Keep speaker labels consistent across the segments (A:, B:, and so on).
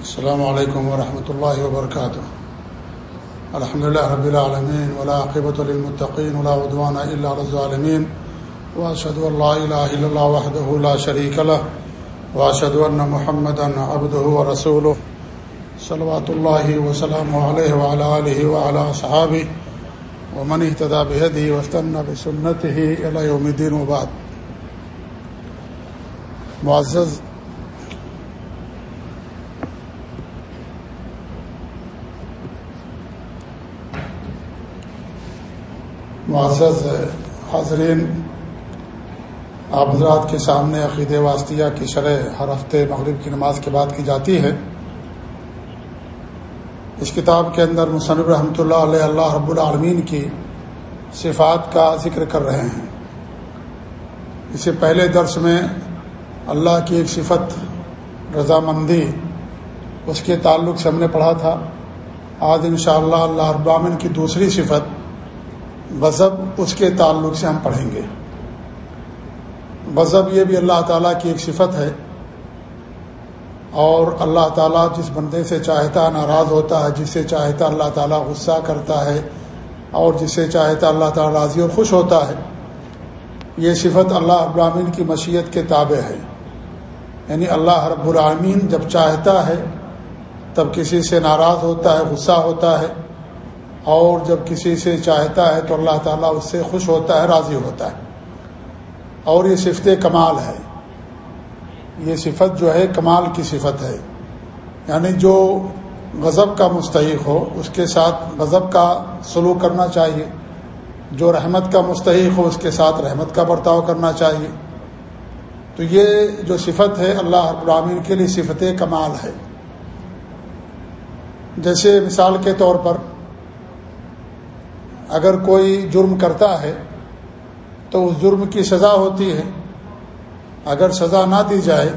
A: السلام علیکم ورحمۃ اللہ وبرکاتہ الحمد لله رب العالمين، ولا عقبة للمتقين، ولا عدوان إلا على الظالمين. وأشهد أن لا إله إلا الله وحده لا شريك له، وأشهد أن محمدا عبده ورسوله. صلوات الله وسلامه عليه وعلى آله وعلى أصحابه، ومن اهتدى بهديه واستنى بسنته إلى يوم الدين وبعد. معزز معزز حاضرین، آپ حضرات کے سامنے عقید واسطیہ کی شرح ہر ہفتے مغرب کی نماز کے بعد کی جاتی ہے۔ اس کتاب کے اندر مصنف رحمۃ اللہ علیہ، اللہ رب العالمین کی صفات کا ذکر کر رہے ہیں۔ اس سے پہلے درس میں اللہ کی ایک صفت رضامندی، اس کے تعلق سے ہم نے پڑھا تھا۔ آج انشاءاللہ اللہ اللہ رب العالمین کی دوسری صفت غضب اس کے تعلق سے ہم پڑھیں گے۔ غضب یہ بھی اللہ تعالیٰ کی ایک صفت ہے۔ اور اللہ تعالیٰ جس بندے سے چاہتا ناراض ہوتا ہے، جس سے چاہتا اللہ تعالیٰ غصہ کرتا ہے، اور جس سے چاہتا اللہ تعالیٰ راضی اور خوش ہوتا ہے، یہ صفت اللہ ابراہین کی مشیت کے تابع ہے۔ یعنی اللہ رب العامین جب چاہتا ہے، تب کسی سے ناراض ہوتا ہے، غصہ ہوتا ہے۔ اور جب کسی سے چاہتا ہے تو اللہ تعالیٰ اس سے خوش ہوتا ہے، راضی ہوتا ہے۔ اور یہ صفت کمال ہے۔ یہ صفت جو ہے، کمال کی صفت ہے۔ یعنی جو غضب کا مستحق ہو، اس کے ساتھ غضب کا سلوک کرنا چاہیے۔ جو رحمت کا مستحق ہو، اس کے ساتھ رحمت کا برتاؤ کرنا چاہیے۔ تو یہ جو صفت ہے، اللہ ابراہین کے لیے صفت کمال ہے۔ جیسے مثال کے طور پر اگر کوئی جرم کرتا ہے تو اس جرم کی سزا ہوتی ہے۔ اگر سزا نہ دی جائے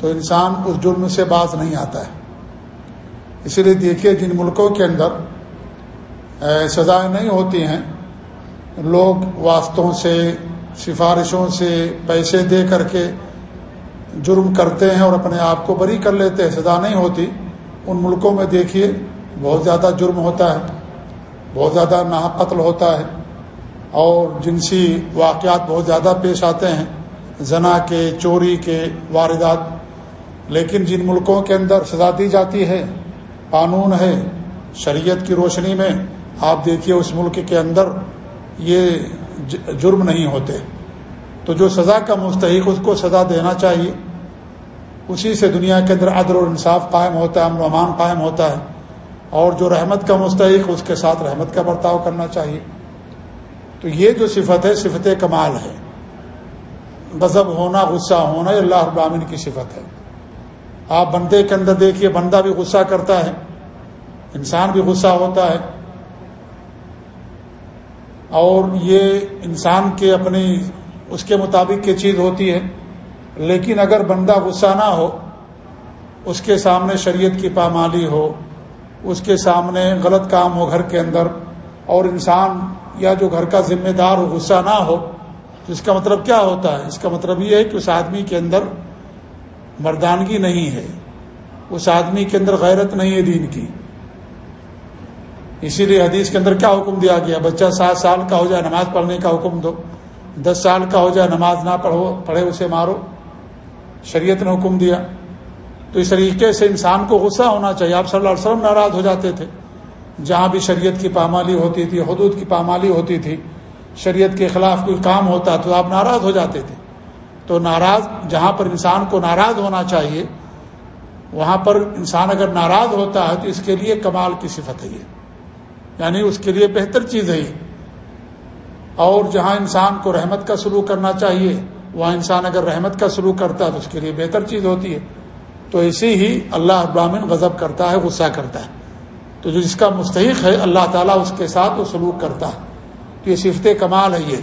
A: تو انسان اس جرم سے باز نہیں آتا ہے۔ اسی لیے دیکھیے جن ملکوں کے اندر سزائیں نہیں ہوتی ہیں، لوگ واسطوں سے، سفارشوں سے پیسے دے کر کے جرم کرتے ہیں اور اپنے آپ کو بری کر لیتے ہیں، سزا نہیں ہوتی۔ ان ملکوں میں دیکھیے بہت زیادہ جرم ہوتا ہے۔ بہت زیادہ نا قتل ہوتا ہے اور جنسی واقعات بہت زیادہ پیش آتے ہیں، زنا کے، چوری کے واردات۔ لیکن جن ملکوں کے اندر سزا دی جاتی ہے، قانون ہے، شریعت کی روشنی میں آپ دیکھیے اس ملک کے اندر یہ جرم نہیں ہوتے۔ تو جو سزا کا مستحق اس کو سزا دینا چاہیے۔ اسی سے دنیا کے اندر عدل اور انصاف قائم ہوتا ہے، امن و امان قائم ہوتا ہے۔ اور جو رحمت کا مستحق، اس کے ساتھ رحمت کا برتاؤ کرنا چاہیے۔ تو یہ جو صفت ہے، صفت کمال ہے۔ غضب ہونا غصہ، ہونا یہ اللہ ابامن کی صفت ہے۔ آپ بندے کے اندر دیکھیے، بندہ بھی غصہ کرتا ہے، انسان بھی غصہ ہوتا ہے۔ اور یہ انسان کے اپنی، اس کے مطابق کی چیز ہوتی ہے۔ لیکن اگر بندہ غصہ نہ ہو، اس کے سامنے شریعت کی پامالی ہو اس کے سامنے غلط کام ہو گھر کے اندر اور انسان یا جو گھر کا ذمہ دار ہو، غصہ نہ ہو تو اس کا مطلب کیا ہوتا ہے؟ اس کا مطلب یہ ہے کہ اس آدمی کے اندر مردانگی نہیں ہے۔ اس آدمی کے اندر غیرت نہیں ہے دین کی۔ اسی لیے حدیث کے اندر کیا حکم دیا گیا؟ بچہ سات سال کا ہو جائے نماز پڑھنے کا حکم دو۔ دس سال کا ہو جائے نماز نہ پڑھو، پڑھے اسے مارو۔ شریعت نے حکم دیا۔ تو اس طریقے سے انسان کو غصہ ہونا چاہیے۔ آپ صلی اللہ علیہ وسلم ناراض ہو جاتے تھے۔ جہاں بھی شریعت کی پامالی ہوتی تھی، حدود کی پامالی ہوتی تھی، شریعت کے خلاف کوئی کام ہوتا تو آپ ناراض ہو جاتے تھے۔ تو ناراض، جہاں پر انسان کو ناراض ہونا چاہیے، وہاں پر انسان اگر ناراض ہوتا ہے تو اس کے لیے کمال کی صفت ہے یہ۔ یعنی اس کے لیے بہتر چیز ہے یہ۔ اور جہاں انسان کو رحمت کا سلوک کرنا چاہیے، وہاں انسان اگر رحمت کا سلوک کرتا ہے تو اس کے لیے بہتر چیز ہوتی ہے۔ تو اسی ہی اللہ ابراہین غضب کرتا ہے، غصہ کرتا ہے۔ تو جو جس کا مستحق ہے، اللہ تعالیٰ اس کے ساتھ وہ سلوک کرتا ہے۔ تو یہ صفت کمال ہے یہ۔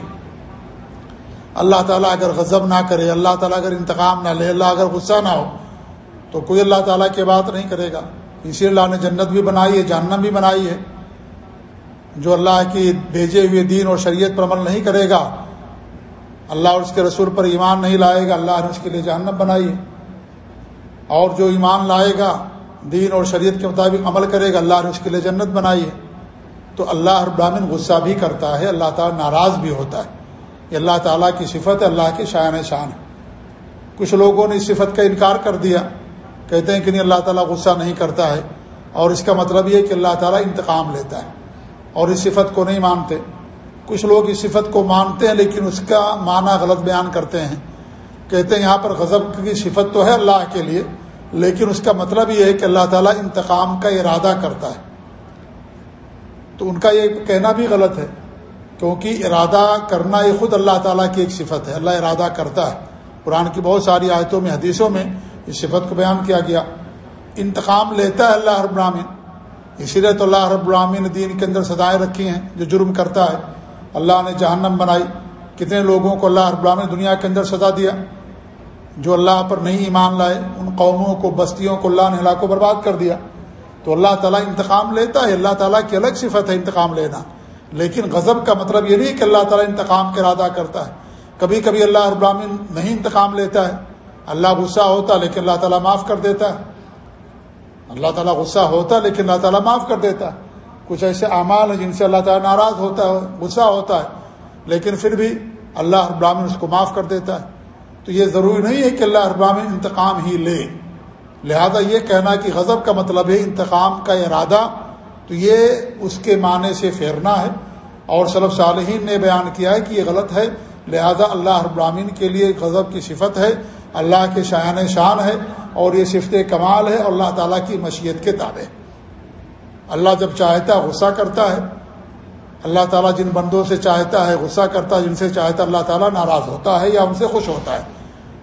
A: اللہ تعالیٰ اگر غضب نہ کرے، اللہ تعالیٰ اگر انتقام نہ لے، اللہ اگر غصہ نہ ہو، تو کوئی اللہ تعالیٰ کی بات نہیں کرے گا۔ اسی اللہ نے جنت بھی بنائی ہے، جہنم بھی بنائی ہے۔ جو اللہ کی بھیجے ہوئے دین اور شریعت پر عمل نہیں کرے گا، اللہ اور اس کے رسول پر ایمان نہیں لائے گا، اللہ نے اس کے لیے جہنم بنائی ہے۔ اور جو ایمان لائے گا، دین اور شریعت کے مطابق عمل کرے گا، اللہ نے اس کے لیے جنت بنائی ہے۔ تو اللہ ابراہین غصہ بھی کرتا ہے، اللہ تعالیٰ ناراض بھی ہوتا ہے۔ یہ اللہ تعالیٰ کی صفت ہے، اللہ کے شاعن شان ہے۔ کچھ لوگوں نے اس صفت کا انکار کر دیا۔ کہتے ہیں کہ نہیں، اللہ تعالیٰ غصہ نہیں کرتا ہے۔ اور اس کا مطلب یہ کہ اللہ تعالیٰ انتقام لیتا ہے۔ اور اس صفت کو نہیں مانتے۔ کچھ لوگ اس صفت کو مانتے ہیں، لیکن اس کا معنی غلط بیان کرتے ہیں۔ کہتے ہیں یہاں پر غضب کی صفت تو ہے اللہ کے لیے، لیکن اس کا مطلب یہ ہے کہ اللہ تعالیٰ انتقام کا ارادہ کرتا ہے۔ تو ان کا یہ کہنا بھی غلط ہے، کیونکہ ارادہ کرنا یہ خود اللہ تعالیٰ کی ایک صفت ہے۔ اللہ ارادہ کرتا ہے۔ قرآن کی بہت ساری آیتوں میں، حدیثوں میں اس صفت کو بیان کیا گیا۔ انتقام لیتا ہے اللہ رب العامن اسی لیے تو اللہ رب العامن نے دین کے اندر سزائیں رکھی ہیں، جو جرم کرتا ہے۔ اللہ نے جہنم بنائی۔ کتنے لوگوں کو اللہ رب العامن دنیا کے اندر سزا دیا جو اللہ پر نہیں ایمان لائے، ان قوموں کو، بستیوں کو اللہ نے ہلاک و برباد کر دیا۔ تو اللہ تعالیٰ انتقام لیتا ہے، اللہ تعالیٰ کی الگ صفت ہے انتقام لینا۔ لیکن غضب کا مطلب یہ نہیں کہ اللہ تعالیٰ انتقام کا ارادہ کرتا ہے۔ کبھی کبھی اللہ ابراہین نہیں انتقام لیتا ہے۔ اللہ غصہ ہوتا لیکن اللہ تعالیٰ معاف کر دیتا ہے۔ اللہ تعالیٰ غصہ ہوتا لیکن اللہ تعالیٰ معاف کر دیتا ہے۔ کچھ ایسے اعمال ہیں جن سے اللہ تعالیٰ ناراض ہوتا ہے، غصہ ہوتا ہے۔ لیکن پھر بھی اللہ ابراہین اس کو معاف کر دیتا ہے۔ تو یہ ضروری نہیں ہے کہ اللہ ابراہین انتقام ہی لے۔ لہذا یہ کہنا کہ غضب کا مطلب ہے انتقام کا ارادہ، تو یہ اس کے معنی سے پھیرنا ہے۔ اور صلب صالحین نے بیان کیا ہے کہ یہ غلط ہے۔ لہذا اللہ ابراہین کے لیے غضب کی صفت ہے۔ اللہ کے شایان شان ہے اور یہ صفت کمال ہے اور اللہ تعالیٰ کی مشیت کے تابع۔ اللہ جب چاہتا ہے، غصہ کرتا ہے۔ اللہ تعالیٰ جن بندوں سے چاہتا ہے، غصہ کرتا ہے، جن سے چاہتا ہے، اللہ تعالیٰ ناراض ہوتا ہے یا ان سے خوش ہوتا ہے۔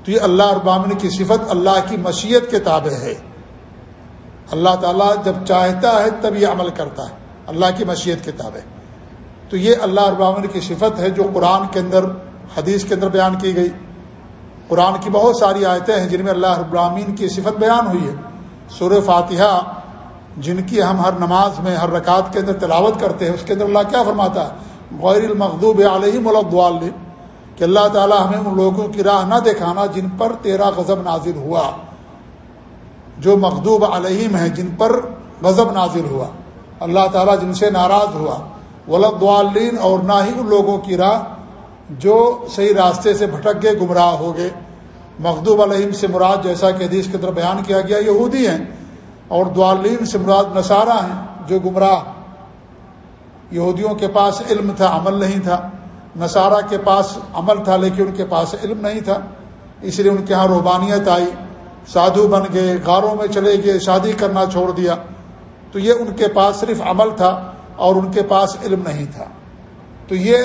A: تو یہ اللہ ابامن کی صفت اللہ کی مشیت کے تابع ہے۔ اللہ تعالیٰ جب چاہتا ہے تب یہ عمل کرتا ہے۔ اللہ کی مشیت کے تابع۔ تو یہ اللہ ابامن کی صفت ہے جو قرآن کے اندر، حدیث کے اندر بیان کی گئی۔ قرآن کی بہت ساری آیتیں ہیں جن میں اللہ ابراہین کی صفت بیان ہوئی ہے۔ سور فاتحہ جن کی ہم ہر نماز میں، ہر رکعت کے اندر تلاوت کرتے ہیں، اس کے اندر اللہ کیا فرماتا ہے؟ غیر المخوب علیہ ملک کہ اللہ تعالیٰ ہمیں ان لوگوں کی راہ نہ دکھانا جن پر تیرا غضب نازل ہوا۔ جو مخدوب علیہم ہیں، جن پر غضب نازل ہوا۔ اللہ تعالیٰ جن سے ناراض ہوا۔ ولدالین اور نہ ہی ان لوگوں کی راہ جو صحیح راستے سے بھٹک گئے، گمراہ ہو گئے۔ مخدوب علیہم سے مراد، جیسا کہ حدیث کی طرف بیان کیا گیا، یہودی ہیں۔ اور دعالین سے مراد نصارہ ہیں، جو گمراہ یہودیوں کے پاس علم تھا، عمل نہیں تھا۔ نصارہ کے پاس عمل تھا، لیکن ان کے پاس علم نہیں تھا۔ اس لیے ان کے ہاں روبانیت آئی۔ سادھو بن گئے، غاروں میں چلے گئے، شادی کرنا چھوڑ دیا۔ تو یہ ان کے پاس صرف عمل تھا اور ان کے پاس علم نہیں تھا۔ تو یہ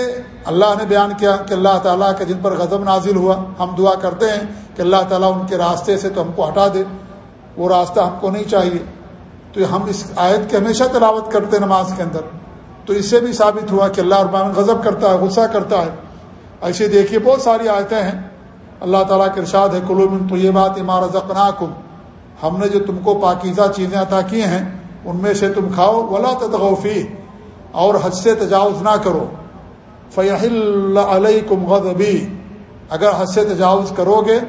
A: اللہ نے بیان کیا کہ اللہ تعالیٰ کے جن پر غضب نازل ہوا۔ ہم دعا کرتے ہیں کہ اللہ تعالیٰ ان کے راستے سے تو ہم کو ہٹا دے۔ وہ راستہ ہم کو نہیں چاہیے۔ تو ہم اس آیت کی ہمیشہ تلاوت کرتے نماز کے اندر۔ تو اس سے بھی ثابت ہوا کہ اللہ ابامن غضب کرتا ہے، غصہ کرتا ہے۔ ایسے دیکھیے بہت ساری آیتیں ہیں۔ اللہ تعالیٰ کے ارشاد ہے کلوم تو یہ بات عمارت ہم نے جو تم کو پاکیزہ چیزیں عطا کی ہیں، ان میں سے تم کھاؤ، ولا تغوفی اور حد سے تجاوز نہ کرو۔ فیح علیہ کم غدبی اگر حد سے تجاوز کرو گے،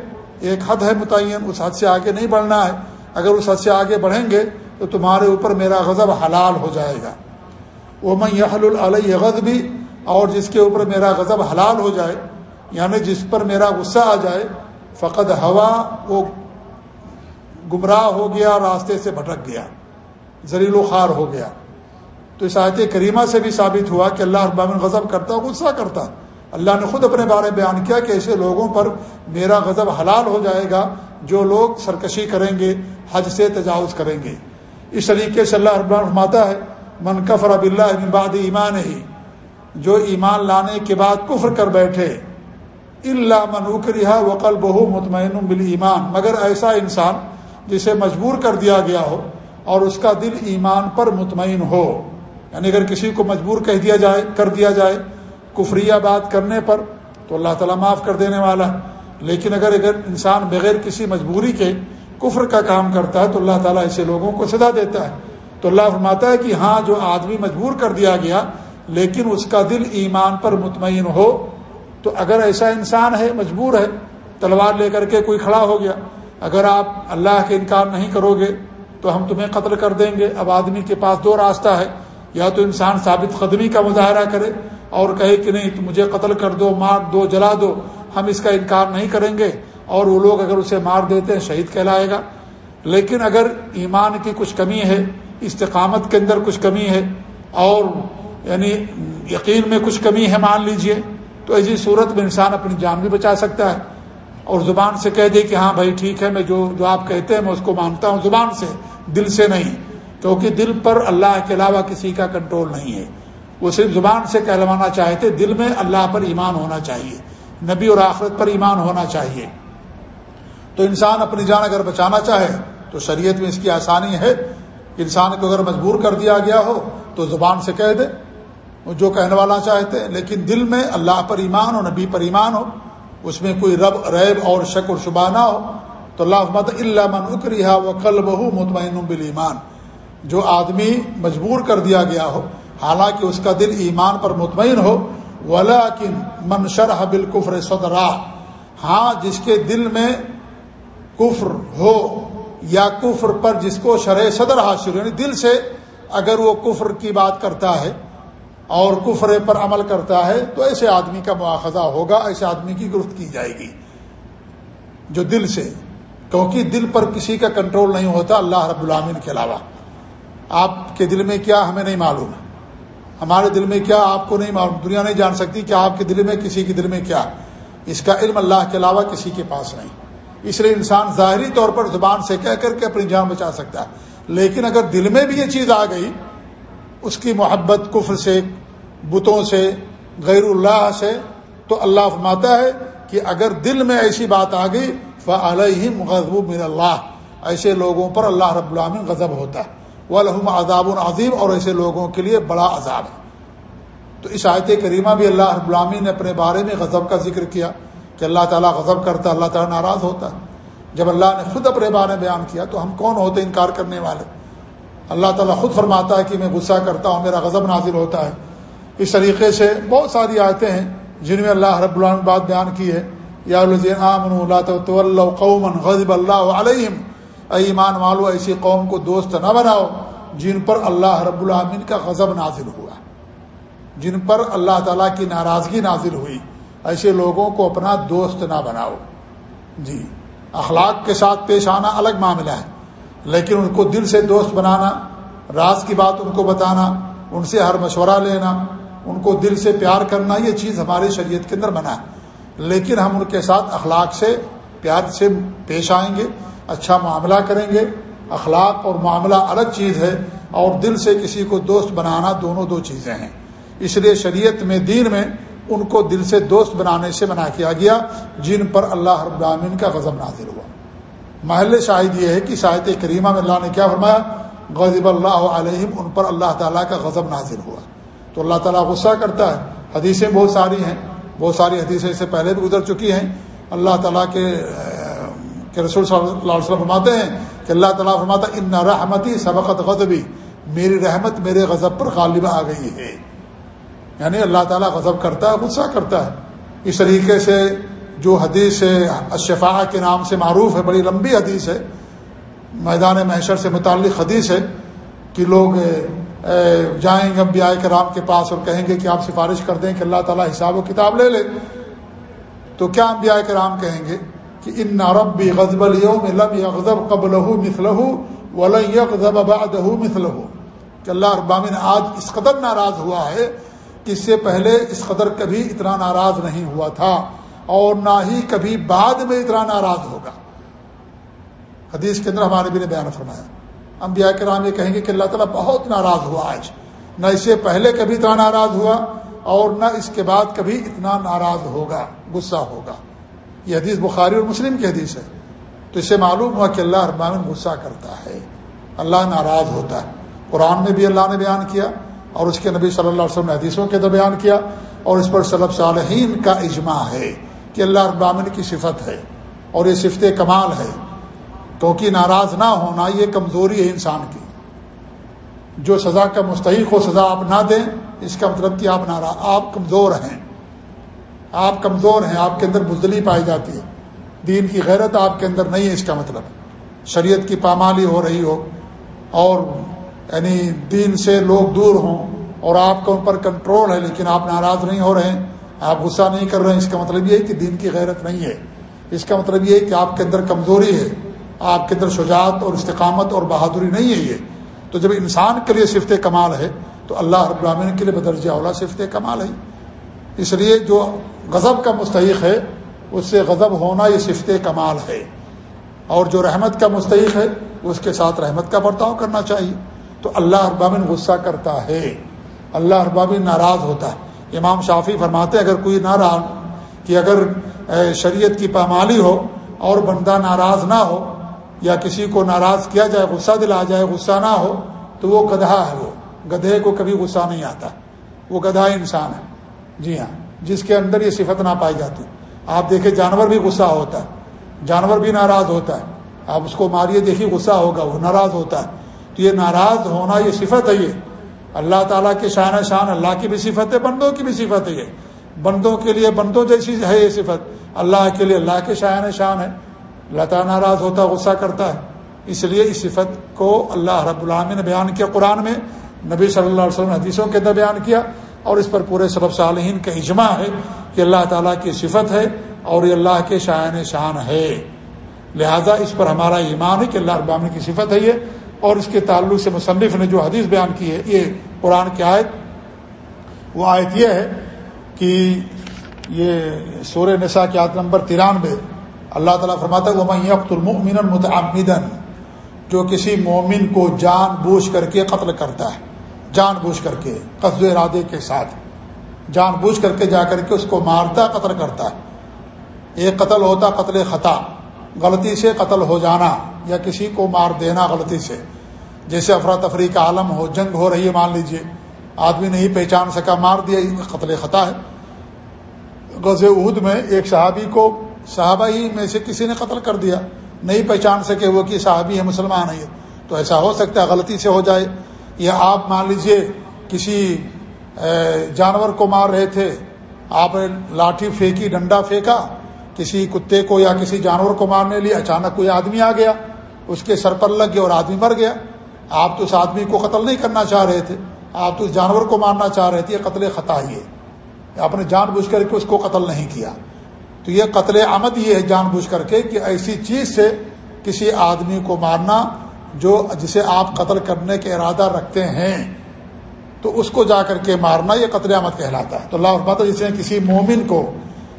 A: ایک حد ہے متعین، اس حد سے آگے نہیں بڑھنا ہے۔ اگر اس حد سے آگے بڑھیں گے تو تمہارے اوپر میرا غضب حلال ہو جائے گا۔ وہ میں یحل علیہ غضبی اور جس کے اوپر میرا غضب حلال ہو جائے یعنی جس پر میرا غصہ آ جائے فقط ہوا، وہ گمراہ ہو گیا، راستے سے بھٹک گیا زریل و خوار ہو گیا۔ تو اس آیت کریمہ سے بھی ثابت ہوا کہ اللہ ابامن غضب کرتا غصہ کرتا۔ اللہ نے خود اپنے بارے بیان کیا کہ ایسے لوگوں پر میرا غضب حلال ہو جائے گا جو لوگ سرکشی کریں گے، حج سے تجاوز کریں گے۔ اس طریقے سے اللہ ابام فرماتا ہے، من کفر اب اللہ بعد ایمان ہی جو ایمان لانے کے بعد کفر کر بیٹھے اللہ من وقل بہو مطمئن بل ایمان مگر ایسا انسان جسے مجبور کر دیا گیا ہو اور اس کا دل ایمان پر مطمئن ہو یعنی اگر کسی کو مجبور کہہ دیا جائے، کر دیا جائے کفریہ بات کرنے پر، تو اللہ تعالیٰ معاف کر دینے والا ہے۔ لیکن اگر اگر انسان بغیر کسی مجبوری کے کفر کا کام کرتا ہے تو اللہ تعالیٰ ایسے لوگوں کو سزا دیتا ہے۔ تو اللہ فرماتا ہے کہ ہاں جو آدمی مجبور کر دیا گیا لیکن اس کا دل ایمان پر مطمئن ہو، تو اگر ایسا انسان ہے، مجبور ہے، تلوار لے کر کے کوئی کھڑا ہو گیا، اگر آپ اللہ کے انکار نہیں کرو گے تو ہم تمہیں قتل کر دیں گے۔ اب آدمی کے پاس دو راستہ ہے، یا تو انسان ثابت قدمی کا مظاہرہ کرے اور کہے کہ نہیں تو مجھے قتل کر دو، مار دو، جلا دو۔ ہم اس کا انکار نہیں کریں گے اور وہ لوگ اگر اسے مار دیتے ہیں، شہید کہلائے گا۔ لیکن اگر ایمان کی کچھ کمی ہے، استقامت کے اندر کچھ کمی ہے اور یعنی یقین میں کچھ کمی ہے مان لیجیے، تو ایسی صورت میں انسان اپنی جان بھی بچا سکتا ہے۔ اور زبان سے کہہ دے کہ ہاں بھائی ٹھیک ہے، میں جو جو آپ کہتے ہیں، میں اس کو مانتا ہوں زبان سے، دل سے نہیں۔ کیونکہ دل پر اللہ کے علاوہ کسی کا کنٹرول نہیں ہے۔ وہ صرف زبان سے کہلوانا چاہتے، دل میں اللہ پر ایمان ہونا چاہیے۔ نبی اور آخرت پر ایمان ہونا چاہیے۔ تو انسان اپنی جان اگر بچانا چاہے، تو شریعت میں اس کی آسانی ہے۔ انسان کو اگر مجبور کر دیا گیا ہو، تو زبان سے کہہ دے، جو کہنے والا چاہتے ہیں لیکن دل میں اللہ پر ایمان ہو، نبی پر ایمان ہو، اس میں کوئی رب، ریب اور شک و شبہ نہ ہو، تو اللہ مت اللہ من اکریہ و کل بہو مطمئن بل ایمان جو آدمی مجبور کر دیا گیا ہو، حالانکہ اس کا دل ایمان پر مطمئن ہو ولا کن من شرح بالکفر صدرا ہاں جس کے دل میں کفر ہو یا کفر پر جس کو شرح صدر حاصل یعنی دل سے اگر وہ کفر کی بات کرتا ہے اور کفر پر عمل کرتا ہے، تو ایسے آدمی کا مواخذہ ہوگا، ایسے آدمی کی گرفت کی جائے گی۔ جو دل سے، کیونکہ دل پر کسی کا کنٹرول نہیں ہوتا، اللہ رب العامن کے علاوہ۔ آپ کے دل میں کیا، ہمیں نہیں معلوم۔ ہے ہمارے دل میں کیا آپ کو نہیں معلوم؟ دنیا نہیں جان سکتی کہ آپ کے دل میں کسی کے دل میں کیا اس کا علم اللہ کے علاوہ کسی کے پاس نہیں۔ اس لیے انسان ظاہری طور پر زبان سے کہہ کر کے اپنی جان بچا سکتا ہے۔ لیکن اگر دل میں بھی یہ چیز آ گئی، اس کی محبت، کفر سے، بتوں سے، غیر اللہ سے، تو اللہ فرماتا ہے کہ اگر دل میں ایسی بات آ گئی فعلیم غضب من اللہ ایسے لوگوں پر اللہ رب العامن غضب ہوتا ہے۔ وہ عذاب العظیم اور ایسے لوگوں کے لیے بڑا عذاب ہے۔ تو اس آیت کریمہ بھی اللہ رب العامن نے اپنے بارے میں غضب کا ذکر کیا کہ اللہ تعالیٰ غضب کرتا اللہ تعالیٰ ناراض ہوتا ہے۔ جب اللہ نے خود اپنے بارے میں بیان کیا تو ہم کون ہوتے انکار کرنے والے؟ اللہ تعالیٰ خود فرماتا ہے کہ میں غصہ کرتا ہوں، میرا غضب نازل ہوتا ہے۔ اس طریقے سے بہت ساری آیتیں ہیں جن میں اللہ رب العالمین بات بیان کی ہے۔ یا اللہ قومن غضب اللہ علیہم اے ایمان والو، ایسی قوم کو دوست نہ بناؤ جن پر اللہ رب العامن کا غضب نازل ہوا جن پر اللہ تعالیٰ کی ناراضگی نازل ہوئی۔ ایسے لوگوں کو اپنا دوست نہ بناؤ۔ جی اخلاق کے ساتھ پیش آنا الگ معاملہ ہے، لیکن ان کو دل سے دوست بنانا، راز کی بات ان کو بتانا، ان سے ہر مشورہ لینا، ان کو دل سے پیار کرنا، یہ چیز ہماری شریعت کے اندر بنا ہے۔ لیکن ہم ان کے ساتھ اخلاق سے، پیار سے پیش آئیں گے۔ اچھا معاملہ کریں گے۔ اخلاق اور معاملہ الگ چیز ہے اور دل سے کسی کو دوست بنانا دونوں دو چیزیں ہیں۔ اس لیے شریعت میں، دین میں ان کو دل سے دوست بنانے سے منع کیا گیا جن پر اللہ رب العالمین کا غضب نازل ہوا۔ محل شاہد یہ ہے کہ شاہد کریمہ میں اللہ نے کیا فرمایا؟ غضب اللہ علیہم، ان پر اللہ تعالیٰ کا غضب نازل ہوا۔ تو اللہ تعالیٰ غصہ کرتا ہے۔ حدیثیں بہت ساری ہیں۔ بہت ساری حدیثیں اس سے پہلے بھی گزر چکی ہیں۔ اللہ تعالیٰ کے کہ رسول صلی اللہ علیہ وسلم فرماتے ہیں کہ اللہ تعالیٰ فرماتا ان رحمتی سبقت غضبی میری رحمت میرے غضب پر غالب آ گئی ہے۔ یعنی اللہ تعالیٰ غضب کرتا ہے، غصہ کرتا ہے۔ اس طریقے سے جو حدیث اشفا کے نام سے معروف ہے، بڑی لمبی حدیث ہے۔ میدان محشر سے متعلق حدیث ہے کہ لوگ جائیں گے انبیاء کرام کے پاس اور کہیں گے کہ آپ سفارش کر دیں کہ اللہ تعالیٰ حساب و کتاب لے لے۔ تو کیا انبیاء کرام کہیں گے؟ کہ ان ناربی غزب لم یغضب قبل مثلہ ولن یغضب بعدہ مثلہ کہ اللہ ابامن آج اس قدر ناراض ہوا ہے کہ اس سے پہلے اس قدر کبھی اتنا ناراض نہیں ہوا تھا اور نہ ہی کبھی بعد میں اتنا ناراض ہوگا۔ حدیث کے اندر ہمارے بھی نے بیان فرمایا۔ انبیاء کرام یہ کہیں گے کہ اللہ تعالیٰ بہت ناراض ہوا آج۔ نہ اس سے پہلے کبھی اتنا ناراض ہوا اور نہ اس کے بعد کبھی اتنا ناراض ہوگا، غصہ ہوگا۔ یہ حدیث بخاری اور مسلم کی حدیث ہے۔ تو اسے معلوم ہوا کہ اللہ ابامن غصہ کرتا ہے۔ اللہ ناراض ہوتا ہے۔ قرآن میں بھی اللہ نے بیان کیا اور اس کے نبی صلی اللہ علیہ وسلم نے حدیثوں کے اندر بیان کیا اور اس پر صلب صالحین کا اجماع ہے کہ اللہ ابامن کی صفت ہے اور یہ صفت کمال ہے۔ کیونکہ ناراض نہ ہونا یہ کمزوری ہے انسان کی۔ جو سزا کا مستحق ہو سزا آپ نہ دیں، اس کا مطلب کہ آپ ناراض آپ کمزور ہیں۔ آپ کمزور ہیں، آپ کے اندر بزدلی پائی جاتی ہے۔ دین کی غیرت آپ کے اندر نہیں ہے اس کا مطلب۔ شریعت کی پامالی ہو رہی ہو اور یعنی دین سے لوگ دور ہوں اور آپ کا ان پر کنٹرول ہے، لیکن آپ ناراض نہیں ہو رہے ہیں، آپ غصہ نہیں کر رہے ہیں، اس کا مطلب یہ ہے کہ دین کی غیرت نہیں ہے۔ اس کا مطلب یہ ہے کہ آپ کے اندر کمزوری ہے، آپ کے اندر شجاعت اور استقامت اور بہادری نہیں ہے یہ۔ تو جب انسان کے لیے صفت کمال ہے، تو اللہ رب العامن کے لیے بدرجہ اولا صفت کمال ہے۔ اس لیے جو غضب کا مستحق ہے، اس سے غضب ہونا یہ صفت کمال ہے۔ اور جو رحمت کا مستحق ہے، اس کے ساتھ رحمت کا برتاؤ کرنا چاہیے۔ تو اللہ ابامن غصہ کرتا ہے۔ اللہ ابامن ناراض ہوتا ہے۔ امام شافی فرماتے اگر کوئی ناراض، کہ اگر شریعت کی پامالی ہو اور بندہ ناراض نہ ہو یا کسی کو ناراض کیا جائے، غصہ دلا جائے، غصہ نہ ہو، تو وہ گدھا ہے وہ۔ گدھے کو کبھی غصہ نہیں آتا۔ وہ گدھا انسان ہے۔ جی ہاں۔ جس کے اندر یہ صفت نہ پائی جاتی۔ آپ دیکھیں جانور بھی غصہ ہوتا ہے۔ جانور بھی ناراض ہوتا ہے۔ آپ اس کو ماریے دیکھیے غصہ ہوگا، وہ ناراض ہوتا ہے۔ تو یہ ناراض ہونا یہ صفت ہے یہ۔ اللہ تعالیٰ کے شان شان اللہ کی بھی صفت ہے، بندوں کی بھی صفت ہے یہ۔ بندوں کے لیے بندوں جیسی ہے یہ صفت۔ اللہ کے لیے اللہ کے شان شان ہے۔ اللہ تعالیٰ ناراض ہوتا، غصہ کرتا ہے۔ اس لیے اس صفت کو اللہ رب العامی نے بیان کیا قرآن میں۔ نبی صلی اللہ علیہ وسلم حدیثوں کے اندر بیان کیا۔ اور اس پر پورے سبب صالحین کا اجماع ہے کہ اللہ تعالیٰ کی صفت ہے اور یہ اللہ کے شاعن شان ہے۔ لہذا اس پر ہمارا ایمان ہے کہ اللہ ابامن کی صفت ہے یہ، اور اس کے تعلق سے مصنف نے جو حدیث بیان کی ہے، یہ قرآن کی آیت، وہ آیت یہ ہے کہ یہ سورہ نساء کی آیت نمبر ترانوے، اللہ تعالیٰ فرماتا ہے وہ میقت المن متعمدن جو کسی مومن کو جان بوجھ کر کے قتل کرتا ہے۔ جان بوجھ کر کے، قصد ارادے کے ساتھ۔ جان بوجھ کر کے جا کر کے اس کو مارتا، قتل کرتا۔ ہے ایک قتل ہوتا، قتل خطا۔ غلطی سے قتل ہو جانا یا کسی کو مار دینا غلطی سے۔ جیسے افراتفری کا عالم ہو، جنگ ہو رہی ہے، مان لیجیے۔ آدمی نہیں پہچان سکا، مار دیا قتل خطا ہے۔ غز عہد میں ایک صحابی کو صحابہ ہی میں سے کسی نے قتل کر دیا۔ نہیں پہچان سکے وہ کہ صحابی ہے، مسلمان ہے۔ تو ایسا ہو سکتا ہے، غلطی سے ہو جائے۔ یا آپ مان لیجیے کسی جانور کو مار رہے تھے، آپ نے لاٹھی پھینکی، ڈنڈا پھینکا، کسی کتے کو یا کسی جانور کو مارنے لیے اچانک کوئی آدمی آ گیا، اس کے سر پر لگ گیا اور آدمی مر گیا۔ آپ تو اس آدمی کو قتل نہیں کرنا چاہ رہے تھے، آپ تو اس جانور کو مارنا چاہ رہے تھے، یہ قتل خطا ہی ہے۔ آپ نے جان بوجھ کر کے اس کو قتل نہیں کیا۔ تو یہ قتل آمد یہ ہے جان بوجھ کر کے کہ ایسی چیز سے کسی آدمی کو مارنا جو جسے آپ قتل کرنے کے ارادہ رکھتے ہیں، تو اس کو جا کر کے مارنا یہ قتل آمد کہلاتا ہے۔ تو اللہ بات جس نے کسی مومن کو،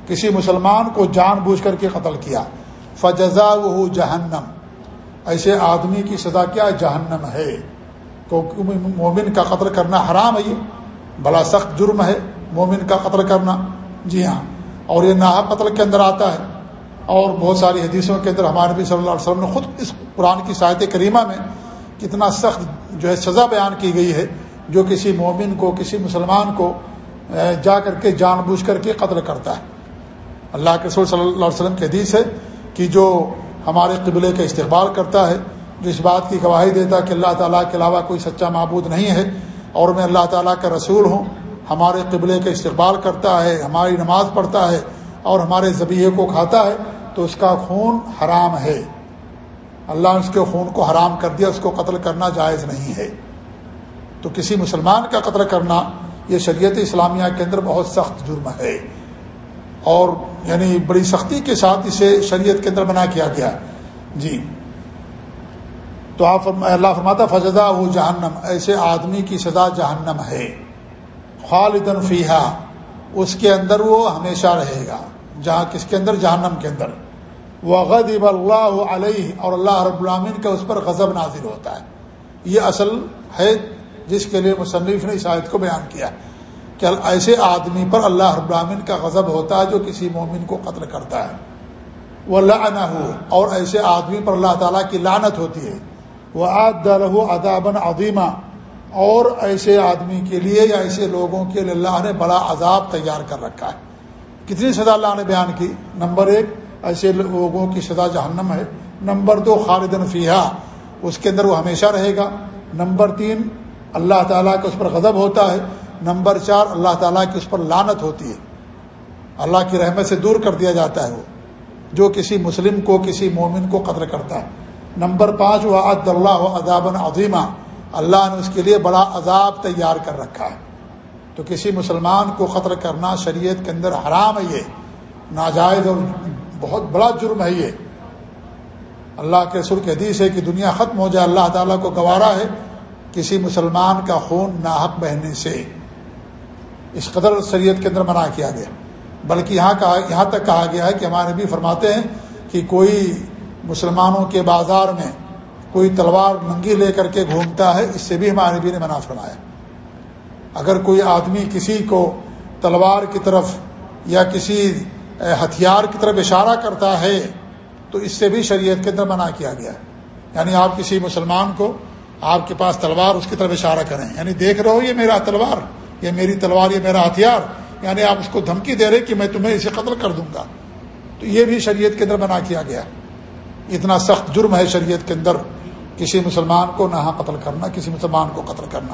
A: کسی مسلمان کو جان بوجھ کر کے قتل کیا۔ فجزا وہ جہنم ایسے آدمی کی سزا کیا جہنم ہے؟ کیونکہ مومن کا قتل کرنا حرام ہے یہ۔ بڑا سخت جرم ہے مومن کا قتل کرنا۔ جی ہاں۔ اور یہ نہ قتل کے اندر آتا ہے۔ اور بہت ساری حدیثوں کے اندر ہمارے نبی صلی اللہ علیہ وسلم نے خود اس قرآن کی ساحت کریمہ میں کتنا سخت جو ہے سزا بیان کی گئی ہے جو کسی مومن کو، کسی مسلمان کو جا کر کے جان بوجھ کر کے قتل کرتا ہے۔ اللہ کے رسول صلی اللہ علیہ وسلم کی حدیث ہے کہ جو ہمارے قبلے کا استقبال کرتا ہے، جو اس بات کی گواہی دیتا ہے کہ اللہ تعالیٰ کے علاوہ کوئی سچا معبود نہیں ہے اور میں اللہ تعالیٰ کا رسول ہوں، ہمارے قبلے کا استقبال کرتا ہے، ہماری نماز پڑھتا ہے اور ہمارے ذبیحے کو کھاتا ہے تو اس کا خون حرام ہے۔ اللہ نے اس کے خون کو حرام کر دیا، اس کو قتل کرنا جائز نہیں ہے۔ تو کسی مسلمان کا قتل کرنا یہ شریعت اسلامیہ کے اندر بہت سخت جرم ہے۔ اور یعنی بڑی سختی کے ساتھ اسے شریعت کے اندر منع کیا گیا۔ جی۔ تو آپ اللہ فرماتا فجدہ وہ جہنم ایسے آدمی کی سزا جہنم ہے۔ خالدن فیحا اس کے اندر وہ ہمیشہ رہے گا۔ جہاں کس کے اندر؟ جہنم کے اندر۔ وہ غد اللہ علیہ اور اللہ رب العامن کا اس پر غضب نازل ہوتا ہے۔ یہ اصل ہے جس کے لیے مصنف نے اس آیت کو بیان کیا کہ ایسے آدمی پر اللہ رب العامن کا غضب ہوتا ہے جو کسی مومن کو قتل کرتا ہے۔ وہ لعنہ ہو اور ایسے آدمی پر اللہ تعالیٰ کی لانت ہوتی ہے۔ وہ آد ادابن عدیمہ اور ایسے آدمی کے لیے یا ایسے لوگوں کے لیے اللہ نے بڑا عذاب تیار کر رکھا ہے۔ کتنی سزا اللہ نے بیان کی؟ نمبر ایک ایسے لوگوں کی سزا جہنم ہے۔ نمبر دو، خالدن فیحا اس کے اندر وہ ہمیشہ رہے گا۔ نمبر تین، اللہ تعالیٰ کا اس پر غضب ہوتا ہے۔ نمبر چار، اللہ تعالیٰ کی اس پر لانت ہوتی ہے۔ اللہ کی رحمت سے دور کر دیا جاتا ہے وہ، جو کسی مسلم کو، کسی مومن کو قتل کرتا ہے۔ نمبر پانچ، وہ عد اللہ ادابن عظیمہ اللہ نے اس کے لیے بڑا عذاب تیار کر رکھا ہے۔ تو کسی مسلمان کو قتل کرنا شریعت کے اندر حرام ہے یہ۔ ناجائز اور بہت بڑا جرم ہے یہ۔ اللہ کے رسول کے حدیث ہے کہ دنیا ختم ہو جائے، اللہ تعالیٰ کو گوارا ہے کسی مسلمان کا خون ناحق بہنے سے۔ اس قدر شریعت کے اندر منع کیا گیا۔ بلکہ یہاں کہا، یہاں تک کہا گیا ہے کہ ہمارے بھی فرماتے ہیں کہ کوئی مسلمانوں کے بازار میں کوئی تلوار ننگی لے کر کے گھومتا ہے، اس سے بھی ہمارے بھی نے منع فرمایا۔ اگر کوئی آدمی کسی کو تلوار کی طرف یا کسی ہتھیار کی طرف اشارہ کرتا ہے، تو اس سے بھی شریعت کے اندر منع کیا گیا۔ ہے یعنی آپ کسی مسلمان کو آپ کے پاس تلوار اس کی طرف اشارہ کریں۔ یعنی دیکھ رہے ہو، یہ میرا تلوار، یہ میری تلوار، یہ میرا ہتھیار۔ یعنی آپ اس کو دھمکی دے رہے کہ میں تمہیں اسے قتل کر دوں گا۔ تو یہ بھی شریعت کے اندر منع کیا گیا۔ اتنا سخت جرم ہے شریعت کے اندر کسی مسلمان کو نہ ہاں قتل کرنا، کسی مسلمان کو قتل کرنا۔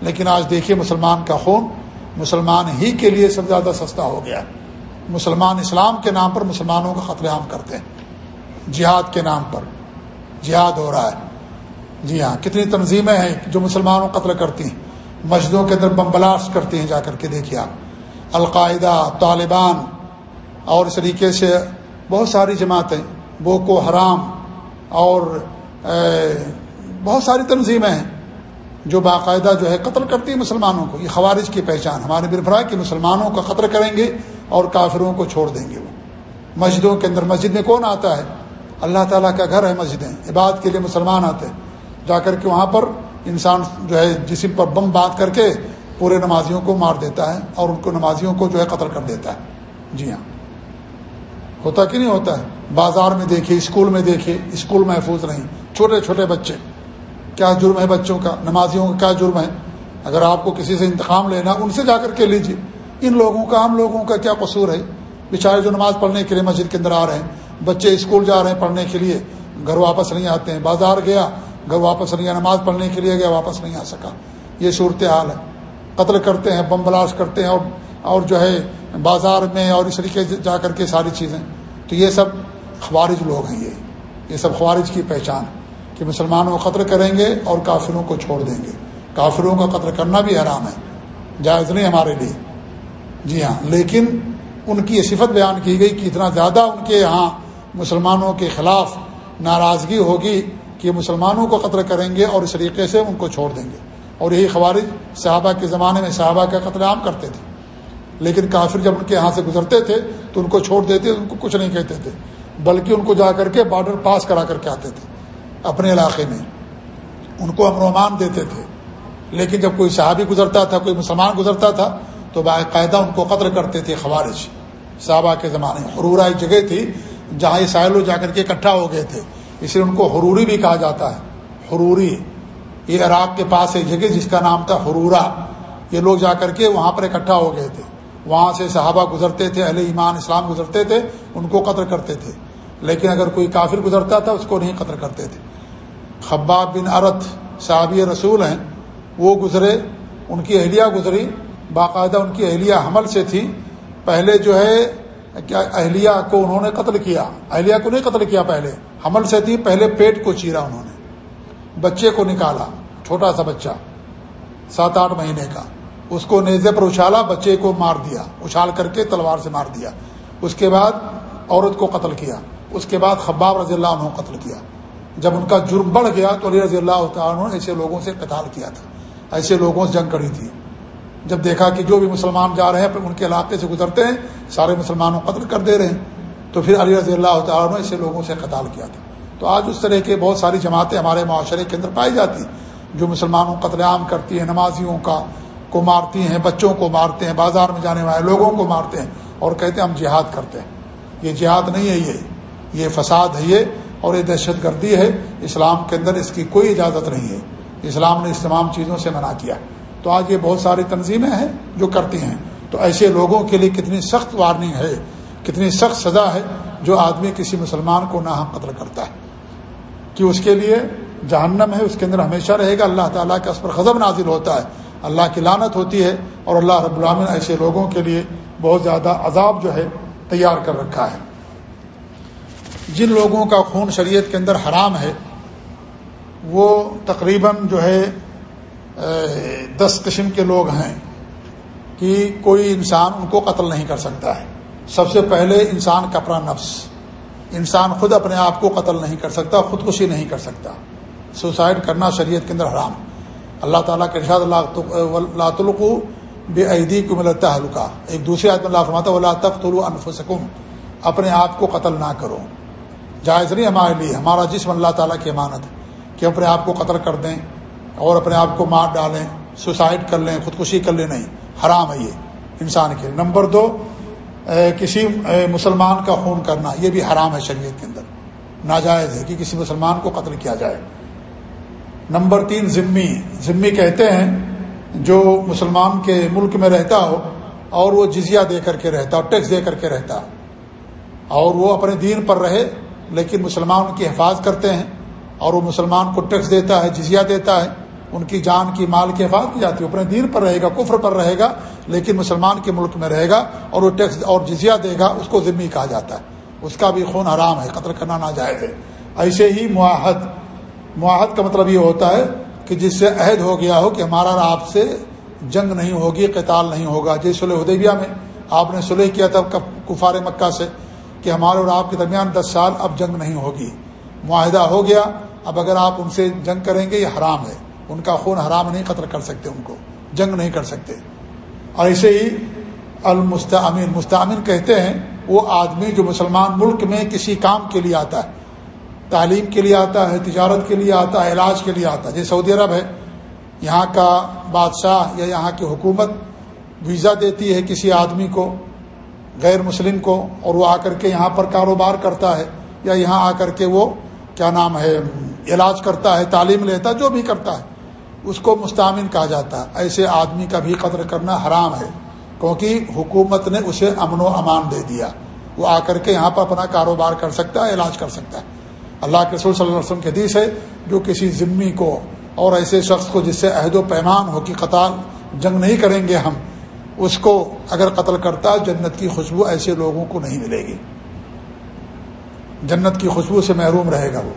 A: لیکن آج دیکھیے مسلمان کا خون مسلمان ہی کے لیے سب زیادہ سستا ہو گیا۔ مسلمان اسلام کے نام پر مسلمانوں کا قتل عام کرتے ہیں۔ جہاد کے نام پر۔ جہاد ہو رہا ہے۔ جی ہاں کتنی تنظیمیں ہیں جو مسلمانوں قتل کرتی ہیں۔ مسجدوں کے اندر بم بلاسٹ کرتی ہیں جا کر کے، دیکھیے آپ۔ القاعدہ، طالبان، اور اس طریقے سے بہت ساری جماعتیں، بوکو حرام، اور بہت ساری تنظیمیں ہیں جو باقاعدہ جو ہے قتل کرتی ہیں مسلمانوں کو۔ یہ خوارج کی پہچان، ہمارے برفرا کہ مسلمانوں کا قتل کریں گے۔ اور کافروں کو چھوڑ دیں گے وہ۔ مسجدوں کے اندر مسجد میں کون آتا ہے؟ اللہ تعالیٰ کا گھر ہے مسجدیں، عبادت کے لیے مسلمان آتے ہیں۔ جا کر کے وہاں پر انسان جو ہے جسم پر بم بات کر کے پورے نمازیوں کو مار دیتا ہے اور ان کو نمازیوں کو جو ہے قتل کر دیتا ہے۔ جی ہاں۔ ہوتا کہ نہیں ہوتا ہے؟ بازار میں دیکھیے، اسکول میں دیکھیے، اسکول محفوظ نہیں۔ چھوٹے چھوٹے بچے۔ کیا جرم ہے بچوں کا؟ نمازیوں کا کیا جرم ہے؟ اگر آپ کو کسی سے انتخاب لینا ان سے جا کر کے لیجیے ان لوگوں کا، ہم لوگوں کا کیا قصور ہے؟ بیچارے جو نماز پڑھنے کے لیے مسجد کے اندر آ رہے ہیں، بچے اسکول جا رہے ہیں پڑھنے کے لیے، گھر واپس نہیں آتے ہیں، بازار گیا، گھر واپس نہیں نماز پڑھنے کے لیے گیا، واپس نہیں آ سکا۔ یہ صورت حال ہے۔ قتل کرتے ہیں، بم بلاش کرتے ہیں، اور اور جو ہے بازار میں اور اس طریقے سے جا کر کے ساری چیزیں۔ تو یہ سب خوارج لوگ ہیں یہ۔ یہ سب خوارج کی پہچان کہ مسلمانوں کو قتل کریں گے اور کافروں کو چھوڑ دیں گے۔ کافروں کا قتل کرنا بھی حرام ہے، جائز نہیں ہمارے لیے۔ جی ہاں لیکن ان کی یہ صفت بیان کی گئی کہ اتنا زیادہ ان کے یہاں مسلمانوں کے خلاف ناراضگی ہوگی کہ مسلمانوں کو قتل کریں گے اور اس طریقے سے ان کو چھوڑ دیں گے۔ اور یہی خوارج صحابہ کے زمانے میں صحابہ کا قتل عام کرتے تھے۔ لیکن کافر جب ان کے یہاں سے گزرتے تھے تو ان کو چھوڑ دیتے، ان کو کچھ نہیں کہتے تھے، بلکہ ان کو جا کر کے بارڈر پاس کرا کر کے آتے تھے اپنے علاقے میں۔ ان کو امن امان دیتے تھے۔ لیکن جب کوئی صحابی گزرتا تھا، کوئی مسلمان گزرتا تھا تو باقاعدہ ان کو قتل کرتے تھے خوارج۔ صحابہ کے زمانے میں حرورا ایک جگہ تھی جہاں یہ سائلو جا کر کے اکٹھا ہو گئے تھے۔ اس لیے ان کو حروری بھی کہا جاتا ہے۔ حروری۔ یہ عراق کے پاس ایک جگہ جس کا نام تھا حرورا یہ لوگ جا کر کے وہاں پر اکٹھا ہو گئے تھے۔ وہاں سے صحابہ گزرتے تھے، اہل ایمان، اسلام گزرتے تھے، ان کو قتل کرتے تھے۔ لیکن اگر کوئی کافر گزرتا تھا، اس کو نہیں قتل کرتے تھے۔ خباب بن ارت صحابی رسول ہیں، وہ گزرے، ان کی اہلیہ گزری باقاعدہ ان کی اہلیہ حمل سے تھی۔ پہلے جو ہے، کیا اہلیہ کو انہوں نے قتل کیا؟ اہلیہ کو نہیں قتل کیا پہلے، حمل سے تھی، پہلے پیٹ کو چیرا انہوں نے، بچے کو نکالا، چھوٹا سا بچہ، سات آٹھ مہینے کا۔ اس کو نیزے پر اچھالا، بچے کو مار دیا، اچھال کر کے تلوار سے مار دیا۔ اس کے بعد عورت کو قتل کیا۔ اس کے بعد خباب رضی اللہ عنہ قتل کیا۔ جب ان کا جرم بڑھ گیا تو علی رضی اللہ عنہ نے ایسے لوگوں سے قتال کیا تھا۔ ایسے لوگوں سے جنگ کری تھی۔ جب دیکھا کہ جو بھی مسلمان جا رہے ہیں ان کے علاقے سے گزرتے ہیں، سارے مسلمانوں قتل کر دے رہے ہیں۔ تو پھر علی رضی اللہ تعالیٰ نے ایسے لوگوں سے قتال کیا تھا۔ تو آج اس طرح کے بہت ساری جماعتیں ہمارے معاشرے کے اندر پائی جاتی جو مسلمانوں قتل عام کرتی ہیں، نمازیوں کا کو مارتی ہیں، بچوں کو مارتے ہیں، بازار میں جانے والے لوگوں کو مارتے ہیں اور کہتے ہیں ہم جہاد کرتے ہیں۔ یہ جہاد نہیں ہے، یہ یہ فساد ہے، یہ اور یہ دہشت گردی ہے۔ اسلام کے اندر اس کی کوئی اجازت نہیں ہے۔ اسلام نے اس تمام چیزوں سے منع کیا۔ تو آج یہ بہت ساری تنظیمیں ہیں جو کرتی ہیں۔ تو ایسے لوگوں کے لیے کتنی سخت وارننگ ہے، کتنی سخت سزا ہے جو آدمی کسی مسلمان کو نہ قتل کرتا ہے۔ کہ اس کے لیے جہنم ہے، اس کے اندر ہمیشہ رہے گا۔ اللہ تعالیٰ کا اس پر خزم نازل ہوتا ہے۔ اللہ کی لانت ہوتی ہے اور اللہ رب العامن ایسے لوگوں کے لیے بہت زیادہ عذاب جو ہے تیار کر رکھا ہے۔ جن لوگوں کا خون شریعت کے اندر حرام ہے، وہ تقریباً جو ہے دس قسم کے لوگ ہیں کہ کوئی انسان ان کو قتل نہیں کر سکتا ہے۔ سب سے پہلے انسان کا اپنا نفس، انسان خود اپنے آپ کو قتل نہیں کر سکتا، خودکشی نہیں کر سکتا۔ سوسائڈ کرنا شریعت کے اندر حرام۔ اللہ تعالیٰ کے ارشاد اللہ تلقو بے عیدی کو ملتا حلقہ ایک دوسرے آدمی اللہ فرماتا اللہ تخ طلوع انفسکم اپنے آپ کو قتل نہ کرو۔ جائز نہیں ہمارے لیے، ہمارا جسم اللہ تعالیٰ کی امانت کہ اپنے آپ کو قتل کر دیں۔ اور اپنے آپ کو مار ڈالیں سوسائڈ کر لیں، خودکشی کر لیں، نہیں، حرام ہے یہ انسان کے نمبر دو کسی مسلمان کا خون کرنا، یہ بھی حرام ہے شریعت کے اندر۔ ناجائز ہے کہ کسی مسلمان کو قتل کیا جائے۔ نمبر تین، ذمی۔ ذمی کہتے ہیں، جو مسلمان کے ملک میں رہتا ہو اور وہ جزیہ دے کر کے رہتا اور ٹیکس دے کر کے رہتا، اور وہ اپنے دین پر رہے، لیکن مسلمان کی حفاظت کرتے ہیں اور وہ مسلمان کو ٹیکس دیتا ہے، جزیہ دیتا ہے ان کی جان کی مال کی حفاظت کی جاتی ہے۔ اپنے دین پر رہے گا، کفر پر رہے گا، لیکن مسلمان کے ملک میں رہے گا اور وہ ٹیکس اور جزیہ دے گا، اس کو ذمی کہا جاتا ہے۔ اس کا بھی خون حرام ہے، قتل کرنا ناجائز ہے۔ ایسے ہی معاہد۔ معاہد کا مطلب یہ ہوتا ہے کہ جس سے عہد ہو گیا ہو کہ ہمارا آپ سے جنگ نہیں ہوگی، قتال نہیں ہوگا۔ جیسے سلح ادیبیہ میں آپ نے سلح کیا تھا کفار مکہ سے کہ ہمارے اور آپ کے درمیان دس سال اب جنگ نہیں ہوگی۔ معاہدہ ہو گیا، اب اگر آپ ان سے جنگ کریں گے، یہ حرام ہے۔ ان کا خون حرام نہیں قتل کر سکتے، ان کو جنگ نہیں کر سکتے۔ اور ایسے ہی المستعمین مستعمین کہتے ہیں، وہ آدمی جو مسلمان ملک میں کسی کام کے لیے آتا ہے، تعلیم کے لیے آتا ہے، تجارت کے لیے آتا ہے، علاج کے لیے آتا ہے۔ جیسے سعودی عرب ہے، یہاں کا بادشاہ یا یہاں کی حکومت ویزا دیتی ہے کسی آدمی کو، غیر مسلم کو، اور وہ آ کر کے یہاں پر کاروبار کرتا ہے، یا یہاں آ کر کے وہ، کیا نام ہے، علاج کرتا ہے، تعلیم لیتا ہے، جو بھی کرتا ہے۔ اس کو مستعمن کہا جاتا ہے۔ ایسے آدمی کا بھی قدر کرنا حرام ہے، کیونکہ حکومت نے اسے امن و امان دے دیا۔ وہ آ کر کے یہاں پر اپنا کاروبار کر سکتا ہے، علاج کر سکتا ہے۔ اللہ کے رسول صلی اللہ علیہ وسلم کے حدیث ہے، جو کسی ذمی کو اور ایسے شخص کو جس سے عہد و پیمان ہو کہ قطار جنگ نہیں کریں گے ہم، اس کو اگر قتل کرتا جنت کی خوشبو ایسے لوگوں کو نہیں ملے گی۔ جنت کی خوشبو سے محروم رہے گا وہ۔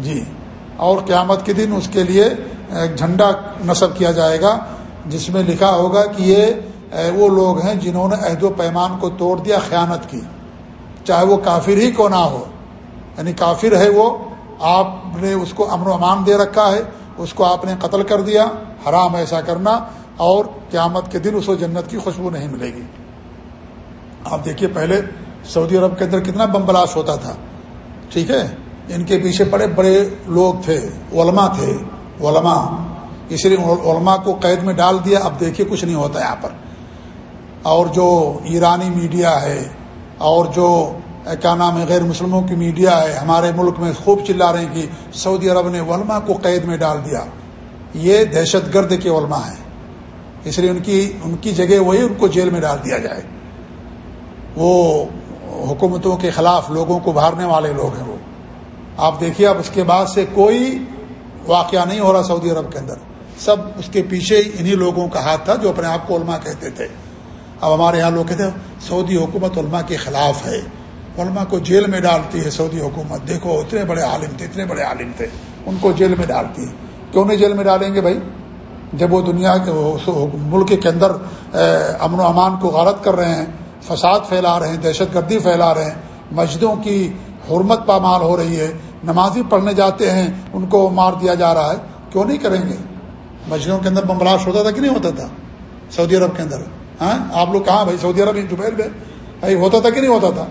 A: جی۔ اور قیامت کے دن اس کے لیے ایک جھنڈا نصب کیا جائے گا، جس میں لکھا ہوگا کہ یہ وہ لوگ ہیں جنہوں نے عہد و پیمان کو توڑ دیا، خیانت کی۔ چاہے وہ کافر ہی کو نہ ہو۔ یعنی کافر ہے وہ، آپ نے اس کو امن و امان دے رکھا ہے، اس کو آپ نے قتل کر دیا، حرام ایسا کرنا، اور قیامت کے دن اس کو جنت کی خوشبو نہیں ملے گی۔ آپ دیکھیے، پہلے سعودی عرب کے اندر کتنا بم بلاش ہوتا تھا۔ ٹھیک ہے؟ ان کے پیچھے بڑے بڑے لوگ تھے، علماء تھے۔ علماء۔ اس لیے علماء کو قید میں ڈال دیا، اب دیکھیے کچھ نہیں ہوتا یہاں پر۔ اور جو ایرانی میڈیا ہے، اور جو کیا نام ہے، غیر مسلموں کی میڈیا ہے، ہمارے ملک میں خوب چلا رہے ہیں کہ سعودی عرب نے علماء کو قید میں ڈال دیا۔ یہ دہشت گرد کے علماء ہیں۔ اس لیے ان کی ان کی جگہ وہی ان کو جیل میں ڈال دیا جائے۔ وہ حکومتوں کے خلاف لوگوں کو بھارنے والے لوگ ہیں وہ۔ آپ دیکھیے، اب اس کے بعد سے کوئی واقعہ نہیں ہو رہا سعودی عرب کے اندر۔ سب اس کے پیچھے انہی لوگوں کا ہاتھ تھا جو اپنے آپ کو علماء کہتے تھے۔ اب ہمارے یہاں لوگ کہتے ہیں، سعودی حکومت علماء کے خلاف ہے۔ علماء کو جیل میں ڈالتی ہے سعودی حکومت۔ دیکھو، اتنے بڑے عالم تھے، اتنے بڑے عالم تھے۔ ان کو جیل میں ڈالتی ہے۔ کیوں نہیں جیل میں ڈالیں گے بھائی؟ جب وہ دنیا کے ملک کے اندر امن و امان کو غلط کر رہے ہیں، فساد پھیلا رہے ہیں، دہشت گردی پھیلا رہے ہیں مسجدوں کی حرمت پامال ہو رہی ہے، نمازی پڑھنے جاتے ہیں، ان کو مار دیا جا رہا ہے، کیوں نہیں کریں گے؟ مسجدوں کے اندر بمبلاش ہوتا تھا کہ نہیں ہوتا تھا؟ سعودی عرب کے اندر۔ ہاں؟ آپ لوگ کہاں بھائی؟ سعودی عرب، جبیر میں۔ بھائی، ہوتا تھا کہ نہیں ہوتا تھا؟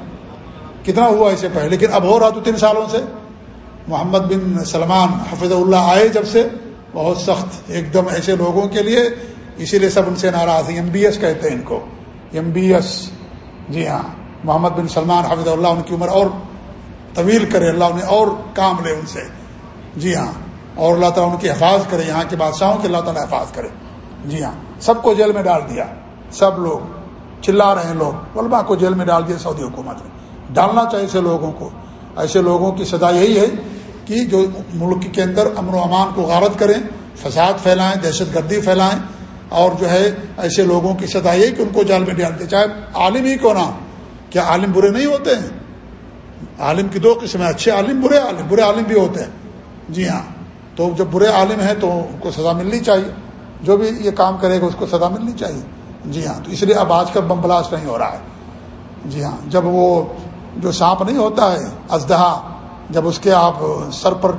A: کتنا ہوا اسے پہلے؟ لیکن اب ہو رہا تو تین سالوں سے۔ محمد بن سلمان حفظ اللہ آئے جب سے۔ بہت سخت، ایک دم ایسے لوگوں کے لیے۔ اسی لیے سب ان سے ناراض ہیں۔ ایم بی ایس کہتے ہیں ان کو۔ ایم بی ایس جی ہاں۔ محمد بن سلمان حفظ اللہ، ان کی عمر اور طویل کرے، اللہ انہیں اور کام لے ان سے۔ جی ہاں اور اللہ تعالیٰ ان کی حفاظ کرے، یہاں کے بادشاہوں کے اللہ تعالیٰ حفاظ کرے۔ جی ہاں سب کو جیل میں ڈال دیا۔ سب لوگ چلا رہے ہیں لوگ۔ علماء کو جیل میں ڈال دیا سعودی حکومت نے۔ ڈالنا چاہیے ایسے لوگوں کو۔ ایسے لوگوں کی سزا یہی ہے کہ جو ملک کے اندر امن و امان کو غارت کریں، فساد پھیلائیں، دہشت گردی پھیلائیں، اور جو ہے ایسے لوگوں کی سزا یہی کہ ان کو جال میں ڈال دیں چاہے عالم ہی کو نہ کیا عالم برے نہیں ہوتے ہیں؟ عالم کی دو قسم ہیں۔ اچھے عالم، برے عالم۔ برے عالم بھی ہوتے ہیں۔ جی ہاں۔ تو جب برے عالم ہیں تو ان کو سزا ملنی چاہیے۔ جو بھی یہ کام کرے گا، اس کو سزا ملنی چاہیے۔ جی ہاں۔ تو اس لیے اب آج کل بم بلاسٹ نہیں ہو رہا ہے۔ جی ہاں۔ جب وہ جو سانپ نہیں ہوتا ہے، ازدہا، جب اس کے آپ سر پر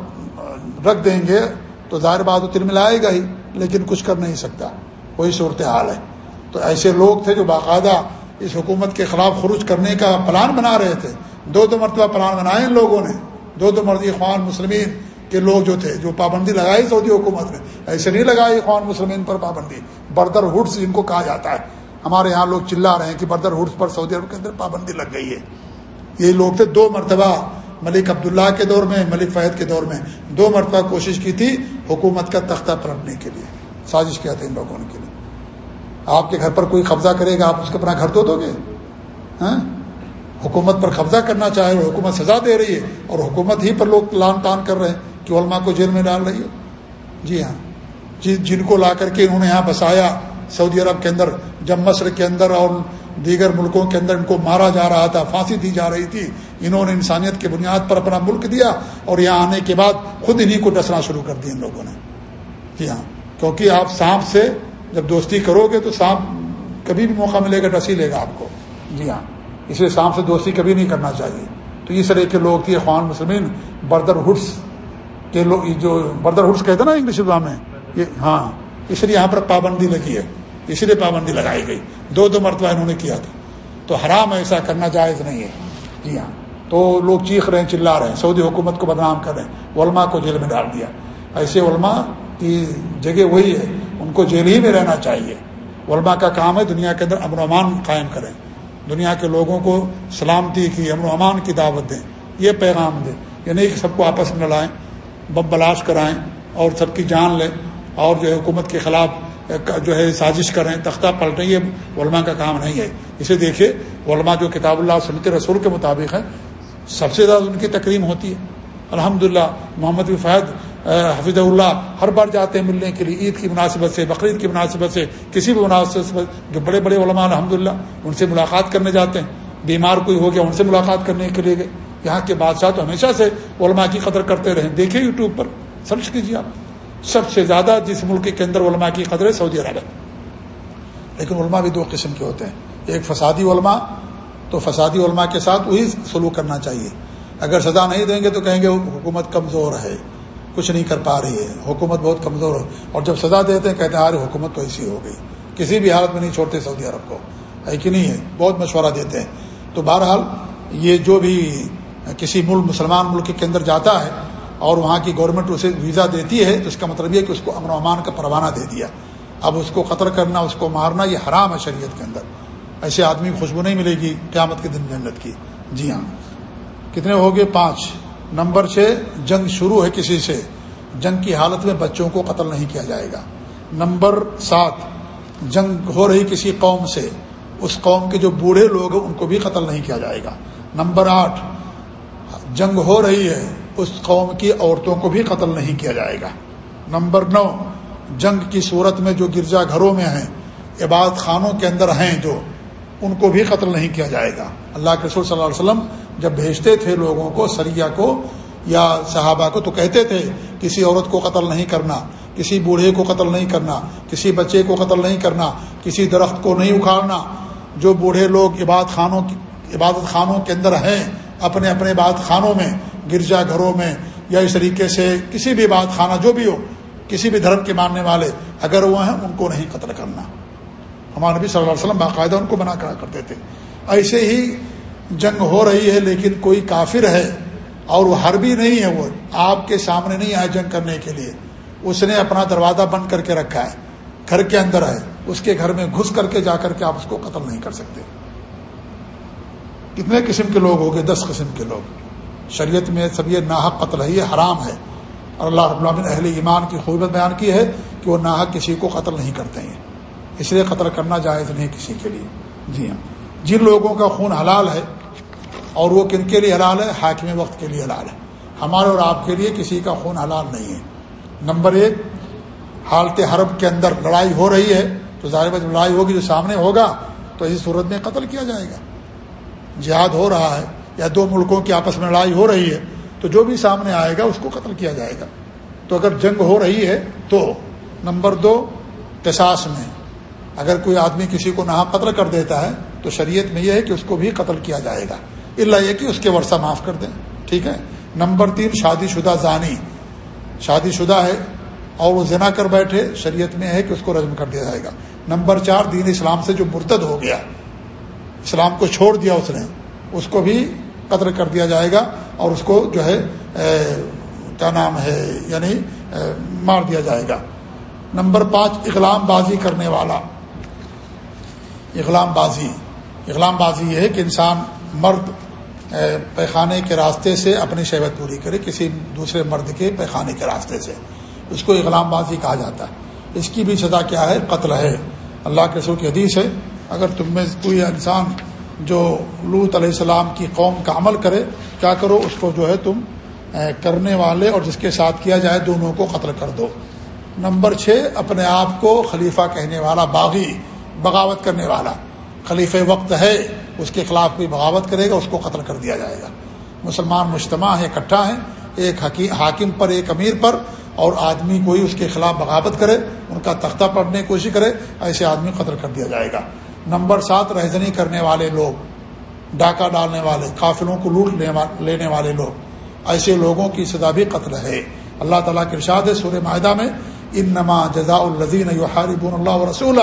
A: رکھ دیں گے، تو ظاہر بات تر ملائے گا ہی، لیکن کچھ کر نہیں سکتا۔ وہی صورت حال ہے۔ تو ایسے لوگ تھے جو باقاعدہ اس حکومت کے خلاف خروج کرنے کا پلان بنا رہے تھے۔ دو دو مرتبہ پلان بنائے ان لوگوں نے۔ دو دو مرتبہ خوان مسلمین کے لوگ جو تھے، جو پابندی لگائی سعودی حکومت نے۔ ایسے نہیں لگائی خوان مسلمین پر پابندی۔ بردر ہڈس جن کو کہا جاتا ہے۔ ہمارے یہاں لوگ چلا رہے ہیں کہ بردر ہڈس پر سعودی عرب کے اندر پابندی لگ گئی ہے۔ یہ لوگ تھے۔ دو مرتبہ ملک عبداللہ کے دور میں، ملک فہد کے دور میں دو مرتبہ کوشش کی تھی حکومت کا تختہ پلٹنے کے لیے۔ سازش کیا تھا ان لوگوں کے لیے۔ آپ کے گھر پر کوئی قبضہ کرے گا، آپ اس کو اپنا گھر دو دو گے؟ ہاں؟ حکومت پر قبضہ کرنا چاہے حکومت سزا دے رہی ہے اور حکومت ہی پر لوگ لان تان کر رہے ہیں کہ علماء کو جیل میں ڈال رہی ہے۔ جی ہاں۔ جی جن کو لا کر کے انہوں نے یہاں بسایا سعودی عرب کے اندر جب مصر کے اندر اور دیگر ملکوں کے اندر ان کو مارا جا رہا تھا، پھانسی دی جا رہی تھی، انہوں نے انسانیت کی بنیاد پر اپنا ملک دیا اور یہاں آنے کے بعد خود انہیں کو ڈسنا شروع کر دیا ان لوگوں نے۔ جی ہاں۔ کیونکہ آپ سانپ سے جب دوستی کرو گے تو سانپ کبھی بھی موقع ملے گا ڈس ہی لے گا آپ کو۔ جی ہاں۔ اس لیے سانپ سے دوستی کبھی نہیں کرنا چاہیے۔ تو اس طرح کے لوگ تھے خوان مسلمین بردر ہڈس کے لوگ جو بردر ہڈس کہتے ہیں نا انگلش زبان میں، یہ ہاں اس لیے یہاں پر پابندی لگی ہے۔ اس لیے پابندی لگائی گئی۔ دو دو مرتبہ انہوں نے کیا تھا۔ تو حرام ایسا کرنا جائز نہیں ہے۔ جی ہاں۔ تو لوگ چیخ رہے ہیں، چلا رہے ہیں۔ سعودی حکومت کو بدنام کر رہے ہیں۔ علماء کو جیل میں ڈال دیا۔ ایسے علماء کی جگہ وہی ہے۔ ان کو جیل ہی میں رہنا چاہیے۔ علماء کا کام ہے دنیا کے اندر امن و امان قائم کریں۔ دنیا کے لوگوں کو سلامتی کی، امن و امان کی دعوت دیں۔ یہ پیغام دیں۔ یہ نہیں کہ سب کو آپس میں لڑائیں، بم بلاش کرائیں اور سب کی جان لیں اور جو ہے حکومت کے خلاف جو ہے سازش کریں، تختہ پلٹیں۔ یہ علماء کا کام نہیں ہے۔ اسے دیکھیے، علماء جو کتاب اللہ سنت رسول کے مطابق ہیں، سب سے زیادہ ان کی تکریم ہوتی ہے۔ الحمد للہ محمد فہد حفیظ اللہ ہر بار جاتے ہیں ملنے کے لیے، عید کی مناسبت سے، بقرعید کی مناسبت سے، کسی بھی مناسبت جو بڑے بڑے علماء الحمد للہ ان سے ملاقات کرنے جاتے ہیں۔ بیمار کوئی ہو گیا، ان سے ملاقات کرنے کے لیے گئے۔ یہاں کے بادشاہ تو ہمیشہ سے علماء کی قدر کرتے رہیں دیکھیں یوٹیوب پر، سرچ کیجیے آپ۔ سب سے زیادہ جس ملک کے اندر علماء کی قدر ہے سعودی عرب ہے۔ لیکن علماء بھی دو قسم کے ہوتے ہیں۔ ایک فسادی علماء، تو فسادی علماء کے ساتھ وہی سلوک کرنا چاہیے۔ اگر سزا نہیں دیں گے تو کہیں گے حکومت کمزور ہے۔ کچھ نہیں کر پا رہی ہے۔ حکومت بہت کمزور ہے۔ اور جب سزا دیتے ہیں، کہتے ہیں ارے حکومت تو ایسی ہو گئی۔ کسی بھی حالت میں نہیں چھوڑتے سعودی عرب کو۔ ہے کہ نہیں ہے؟ بہت مشورہ دیتے ہیں۔ تو بہرحال یہ جو بھی کسی ملک، مسلمان ملک کے اندر جاتا ہے اور وہاں کی گورنمنٹ اسے ویزا دیتی ہے، تو اس کا مطلب یہ کہ اس کو امن و امان کا پروانہ دے دیا۔ اب اس کو قتل کرنا، اس کو مارنا، یہ حرام ہے شریعت کے اندر۔ ایسے آدمی خوشبو نہیں ملے گی۔ قیامت کے دن جنت کی۔ جی ہاں۔ کتنے ہو گئے؟ پانچ۔ نمبر چھ، جنگ شروع ہے کسی سے۔ جنگ کی حالت میں بچوں کو قتل نہیں کیا جائے گا۔ نمبر سات، جنگ ہو رہی کسی قوم سے۔ اس قوم کے جو بوڑھے لوگ ہیں، ان کو بھی قتل نہیں کیا جائے گا۔ نمبر آٹھ، جنگ ہو رہی ہے، اس قوم کی عورتوں کو بھی قتل نہیں کیا جائے گا۔ نمبر نو، جنگ کی صورت میں جو گرجا گھروں میں ہیں، عبادت خانوں کے اندر ہیں جو، ان کو بھی قتل نہیں کیا جائے گا۔ اللہ کے رسول صلی اللہ علیہ وسلم جب بھیجتے تھے لوگوں کو، سریا کو یا صحابہ کو، تو کہتے تھے، کسی عورت کو قتل نہیں کرنا، کسی بوڑھے کو قتل نہیں کرنا، کسی بچے کو قتل نہیں کرنا، کسی درخت کو نہیں اکھاڑنا۔ جو بوڑھے لوگ عبادت خانوں عبادت خانوں کے اندر ہیں، اپنے اپنے عبادت خانوں میں، گرجا گھروں میں یا اس طریقے سے کسی بھی بات خانہ جو بھی ہو، کسی بھی دھرم کے ماننے والے، اگر وہ ہیں، ان کو نہیں قتل کرنا۔ ہمارے نبی صلی اللہ علیہ وسلم باقاعدہ ان کو منع کرا کرتے تھے۔ ایسے ہی جنگ ہو رہی ہے، لیکن کوئی کافر ہے اور وہ ہر بھی نہیں ہے وہ، آپ کے سامنے نہیں آئے جنگ کرنے کے لیے۔ اس نے اپنا دروازہ بند کر کے رکھا ہے، گھر کے اندر ہے۔ اس کے گھر میں گھس کر کے جا کر کے آپ اس کو قتل نہیں کر سکتے۔ کتنے قسم کے لوگ ہو گئے دس قسم کے لوگ۔ شریعت میں سب یہ ناحق قتل ہے، یہ حرام ہے۔ اور اللہ رب العالمین اہل ایمان کی خوبیت بیان کی ہے کہ وہ ناحق کسی کو قتل نہیں کرتے ہیں۔ اس لیے قتل کرنا جائز نہیں کسی کے لیے۔ جی ہاں۔ جن لوگوں کا خون حلال ہے اور وہ کن کے لیے حلال ہے؟ حاکم وقت کے لیے حلال ہے۔ ہمارے اور آپ کے لیے کسی کا خون حلال نہیں ہے۔ نمبر ایک، حالت حرب کے اندر لڑائی ہو رہی ہے، تو ظاہر جب لڑائی ہوگی جو سامنے ہوگا، تو اسی صورت میں قتل کیا جائے گا۔ جہاد ہو رہا ہے یا دو ملکوں کی آپس میں لڑائی ہو رہی ہے، تو جو بھی سامنے آئے گا، اس کو قتل کیا جائے گا۔ تو اگر جنگ ہو رہی ہے، تو نمبر دو، قصاص میں اگر کوئی آدمی کسی کو نہا قتل کر دیتا ہے تو شریعت میں یہ ہے کہ اس کو بھی قتل کیا جائے گا۔ اللہ یہ کہ اس کے ورثہ معاف کر دیں، ٹھیک ہے؟ نمبر تین، شادی شدہ زانی۔ شادی شدہ ہے اور وہ زنا کر بیٹھے، شریعت میں ہے کہ اس کو رجم کر دیا جائے گا۔ نمبر چار، دین اسلام سے جو مرتد ہو گیا، اسلام کو چھوڑ دیا اس نے، اس کو بھی قتل کر دیا جائے گا اور اس کو جو ہے کیا نام ہے یعنی مار دیا جائے گا۔ نمبر پانچ، اغلام بازی کرنے والا۔ اغلام بازی۔ اغلام بازی یہ ہے کہ انسان مرد پیخانے کے راستے سے اپنی شہبت پوری کرے، کسی دوسرے مرد کے پیخانے کے راستے سے۔ اس کو اغلام بازی کہا جاتا ہے۔ اس کی بھی سزا کیا ہے؟ قتل ہے۔ اللہ کے رسول کی حدیث ہے، اگر تم میں کوئی انسان جو لوت علیہ السلام کی قوم کا عمل کرے، کیا کرو؟ اس کو جو ہے تم کرنے والے اور جس کے ساتھ کیا جائے، دونوں کو قتل کر دو۔ نمبر چھ، اپنے آپ کو خلیفہ کہنے والا، باغی، بغاوت کرنے والا۔ خلیفہ وقت ہے، اس کے خلاف کوئی بغاوت کرے گا، اس کو قتل کر دیا جائے گا۔ مسلمان مجتمع ہے اکٹھا ہیں، ایک حاکم پر، ایک امیر پر، اور آدمی کوئی اس کے خلاف بغاوت کرے، ان کا تختہ پڑھنے کی کوشش کرے، ایسے آدمی قتل کر دیا جائے گا۔ نمبر سات، رہزنی کرنے والے لوگ، ڈاکہ ڈالنے والے، قافلوں کو لوٹ لینے والے لوگ۔ ایسے لوگوں کی سزا بھی قتل ہے۔ اللہ تعالیٰ کے ارشاد ہے سورہ معاہدہ میں ان نما جزا الزین اللہ رسول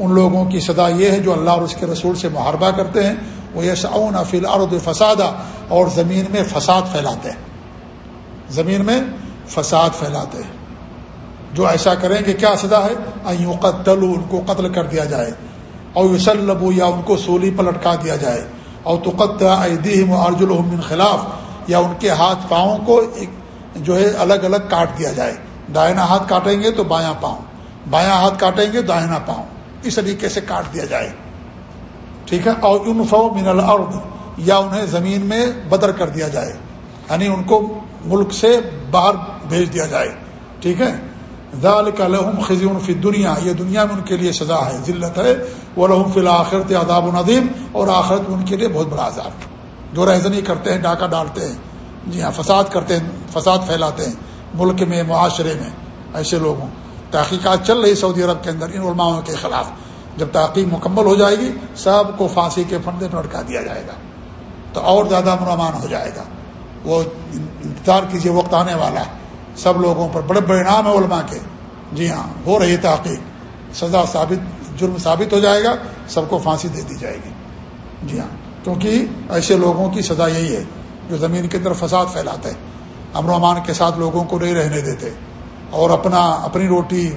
A: ان لوگوں کی سزا یہ ہے جو اللہ اور اس کے رسول سے محاربہ کرتے ہیں، وہ یس اون افیل ارد فسادہ اور زمین میں فساد پھیلاتے ہیں۔ زمین میں فساد پھیلاتے ہیں۔ جو ایسا کریں کہ کیا سزا ہے؟ قتل ان کو قتل کر دیا جائے۔ اور یوسلبو یا ان کو سولی پر لٹکا دیا جائے۔ اور تو قطر ارج خلاف، یا ان کے ہاتھ پاؤں کو جو ہے الگ الگ کاٹ دیا جائے۔ دائنا ہاتھ کاٹیں گے تو بایاں پاؤں۔ بایاں ہاتھ کاٹیں گے دائنا پاؤں۔ اس طریقے سے کاٹ دیا جائے۔ ٹھیک ہے؟ اور انفو من الارض، یا انہیں زمین میں بدر کر دیا جائے۔ یعنی ان کو ملک سے باہر بھیج دیا جائے۔ ٹھیک ہے؟ ذالک لہم خزیون فی دنیا یہ دنیا میں ان کے لیے سزا ہے، ذلت ہے۔ وہ لہم فی الآخرت عذاب الدیم اور آخرت میں ان کے لیے بہت بڑا عذاب۔ جو رہزنی کرتے ہیں، ڈاکہ ڈالتے ہیں۔ جی ہاں فساد کرتے ہیں، فساد پھیلاتے ہیں ملک میں، معاشرے میں، ایسے لوگوں۔ تحقیقات چل رہی سعودی عرب کے اندر ان علماؤں کے خلاف۔ جب تحقیق مکمل ہو جائے گی، سب کو پھانسی کے پھندے میں لٹکا دیا جائے گا۔ تو اور زیادہ منعمان ہو جائے گا۔ وہ انتظار کیجیے، وقت آنے والا ہے۔ سب لوگوں پر بڑے بڑے نام ہیں علماء کے۔ جی ہاں ہو رہی تحقیق۔ سزا ثابت، جرم ثابت ہو جائے گا، سب کو پھانسی دے دی جائے گی۔ جی ہاں کیونکہ ایسے لوگوں کی سزا یہی ہے جو زمین کے اندر فساد پھیلاتے ہیں۔ امن و امان کے ساتھ لوگوں کو نہیں رہنے دیتے۔ اور اپنا اپنی روٹی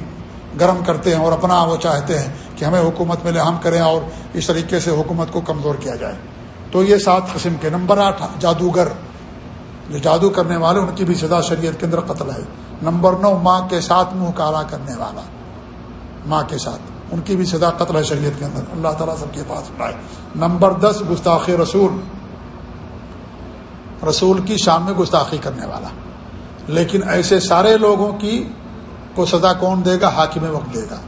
A: گرم کرتے ہیں اور اپنا وہ چاہتے ہیں کہ ہمیں حکومت میں لحام کریں اور اس طریقے سے حکومت کو کمزور کیا جائے۔ تو یہ سات قسم کے، نمبر آٹھ، جادوگر۔ جو جادو کرنے والے، ان کی بھی سزا شریعت کے اندر قتل ہے۔ نمبر نو، ماں کے ساتھ منہ کالا کرنے والا۔ ماں کے ساتھ، ان کی بھی سزا قتل ہے شریعت کے اندر۔ اللہ تعالیٰ سب کے پاس اٹھائے نمبر دس گستاخ رسول۔ رسول کی شان میں گستاخی کرنے والا۔ لیکن ایسے سارے لوگوں کی کو سزا کون دے گا؟ حاکم وقت دے گا۔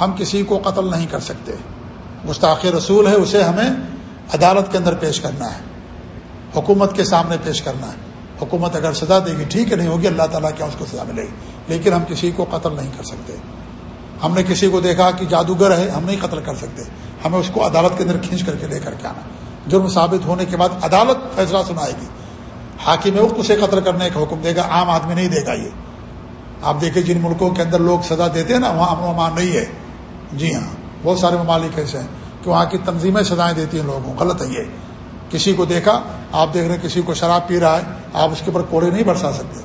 A: ہم کسی کو قتل نہیں کر سکتے۔ گستاخ رسول ہے، اسے ہمیں عدالت کے اندر پیش کرنا ہے۔ حکومت کے سامنے پیش کرنا ہے۔ حکومت اگر سزا دے گی، ٹھیک ہے، نہیں ہوگی، اللہ تعالیٰ کیا اس کو سزا ملے گی؟ لیکن ہم کسی کو قتل نہیں کر سکتے۔ ہم نے کسی کو دیکھا کہ جادوگر ہے، ہم نہیں قتل کر سکتے۔ ہمیں اس کو عدالت کے اندر کھینچ کر کے لے کر کے آنا۔ جرم ثابت ہونے کے بعد عدالت فیصلہ سنائے گی۔ حاکم وقت اسے قتل کرنے کا حکم دے گا، عام آدمی نہیں دے گا یہ۔ آپ دیکھیں جن ملکوں کے اندر لوگ سزا دیتے ہیں نا، وہاں امن و امان نہیں ہے۔ جی ہاں بہت سارے ممالک ایسے ہیں کہ وہاں کی تنظیمیں سزائیں دیتی ہیں لوگوں، غلط ہے یہ۔ کسی کو دیکھا، آپ دیکھ رہے ہیں کسی کو شراب پی رہا ہے، آپ اس کے اوپر کوڑے نہیں برسا سکتے۔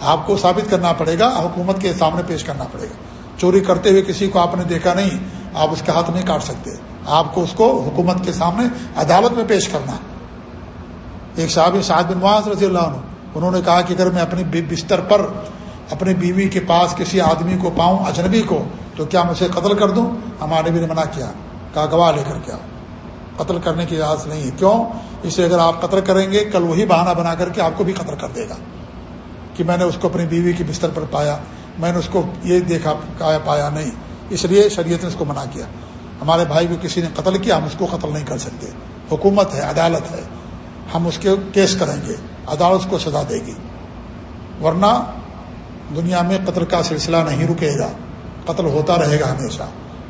A: آپ کو ثابت کرنا پڑے گا، حکومت کے سامنے پیش کرنا پڑے گا۔ چوری کرتے ہوئے کسی کو آپ نے دیکھا نہیں، آپ اس کے ہاتھ نہیں کاٹ سکتے۔ آپ کو اس کو حکومت کے سامنے عدالت میں پیش کرنا۔ ایک صاحب سعد بن معاذ رضی اللہ عنہ، انہوں نے کہا کہ اگر میں اپنی بستر پر اپنی بیوی کے پاس کسی آدمی کو پاؤں، اجنبی کو، تو کیا مجھے قتل کر دوں؟ ہمارے بھی نے منع کیا۔ کہا، گواہ لے کر کیا قتل کرنے کی اجازت نہیں ہے۔ کیوں؟ اسے اگر آپ قتل کریں گے، کل وہی بہانہ بنا کر کے آپ کو بھی قتل کر دے گا۔ کہ میں نے اس کو اپنی بیوی کے بستر پر پایا، میں نے اس کو یہ دیکھا پایا نہیں۔ اس لیے شریعت نے اس کو منع کیا۔ ہمارے بھائی کو کسی نے قتل کیا، ہم اس کو قتل نہیں کر سکتے۔ حکومت ہے، عدالت ہے۔ ہم اس کے کیس کریں گے، عدالت کو سزا دے گی۔ ورنہ دنیا میں قتل کا سلسلہ نہیں رکے گا۔ قتل ہوتا رہے گا ہمیشہ۔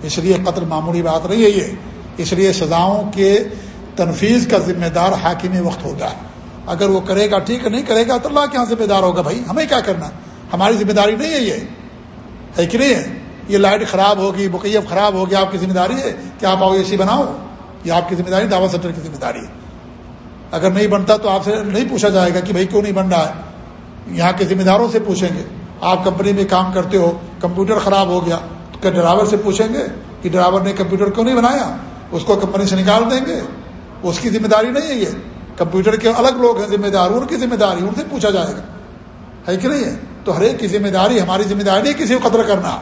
A: اس لیے قتل معمولی بات نہیں ہے یہ۔ اس لیے سزاؤں کے تنفیذ کا ذمہ دار حاکم وقت ہوگا اگر وہ کرے گا ٹھیک، نہیں کرے گا تو اللہ کے یہاں ذمہ دار ہوگا، بھائی، ہمیں کیا کرنا؟ ہماری ذمہ داری نہیں ہے یہ۔ ہے کہ نہیں ہے؟ یہ لائٹ خراب ہوگی بقیب خراب ہوگی، آپ کی ذمہ داری ہے کہ آپ آؤ اے سی بناؤ۔ یہ آپ کی ذمہ داری، دعوت سینٹر کی ذمہ داری ہے۔ اگر نہیں بنتا تو آپ سے نہیں پوچھا جائے گا کہ بھائی کیوں نہیں بن رہا ہے؟ یہاں کے ذمہ داروں سے پوچھیں گے۔ آپ کمپنی میں کام کرتے ہو، کمپیوٹر خراب ہو گیا، تو کیا ڈرائیور سے پوچھیں گے کہ ڈرائیور نے کمپیوٹر کیوں نہیں بنایا؟ اس کو کمپنی سے نکال دیں گے۔ اس کی ذمہ داری نہیں ہے یہ۔ کمپیوٹر کے الگ لوگ ہیں ذمہ دار، ان کی ذمہ داری، ان سے پوچھا جائے گا۔ ہے کہ نہیں ہے؟ تو ہر ایک کی ذمہ داری، ہماری ذمہ داری نہیں کسی کو قدر کرنا۔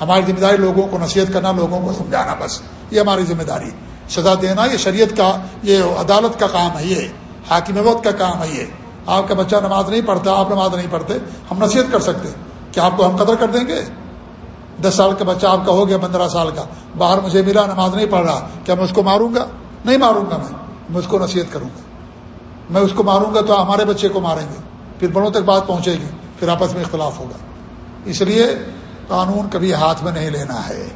A: ہماری ذمہ داری لوگوں کو نصیحت کرنا، لوگوں کو سمجھانا بس، یہ ہماری ذمہ داری سزا دینا، یہ شریعت کا، یہ عدالت کا کام ہے، یہ حاکم وقت کا کام ہے، یہ آپ کا بچہ نماز نہیں پڑھتا، آپ نماز نہیں پڑھتے، ہم نصیحت کر سکتے کیا آپ کو ہم قدر کر دیں گے؟ دس سال کا بچہ آپ کا ہو گیا، پندرہ سال کا۔ باہر مجھے ملا، نماز نہیں پڑھ رہا۔ کیا میں اس کو ماروں گا؟ نہیں ماروں گا میں۔ میں اس کو نصیحت کروں گا۔ میں اس کو ماروں گا تو ہمارے بچے کو ماریں گے۔ پھر بڑوں تک بات پہنچے گی، پھر آپس میں اختلاف ہوگا۔ اس لیے قانون کبھی ہاتھ میں نہیں لینا ہے۔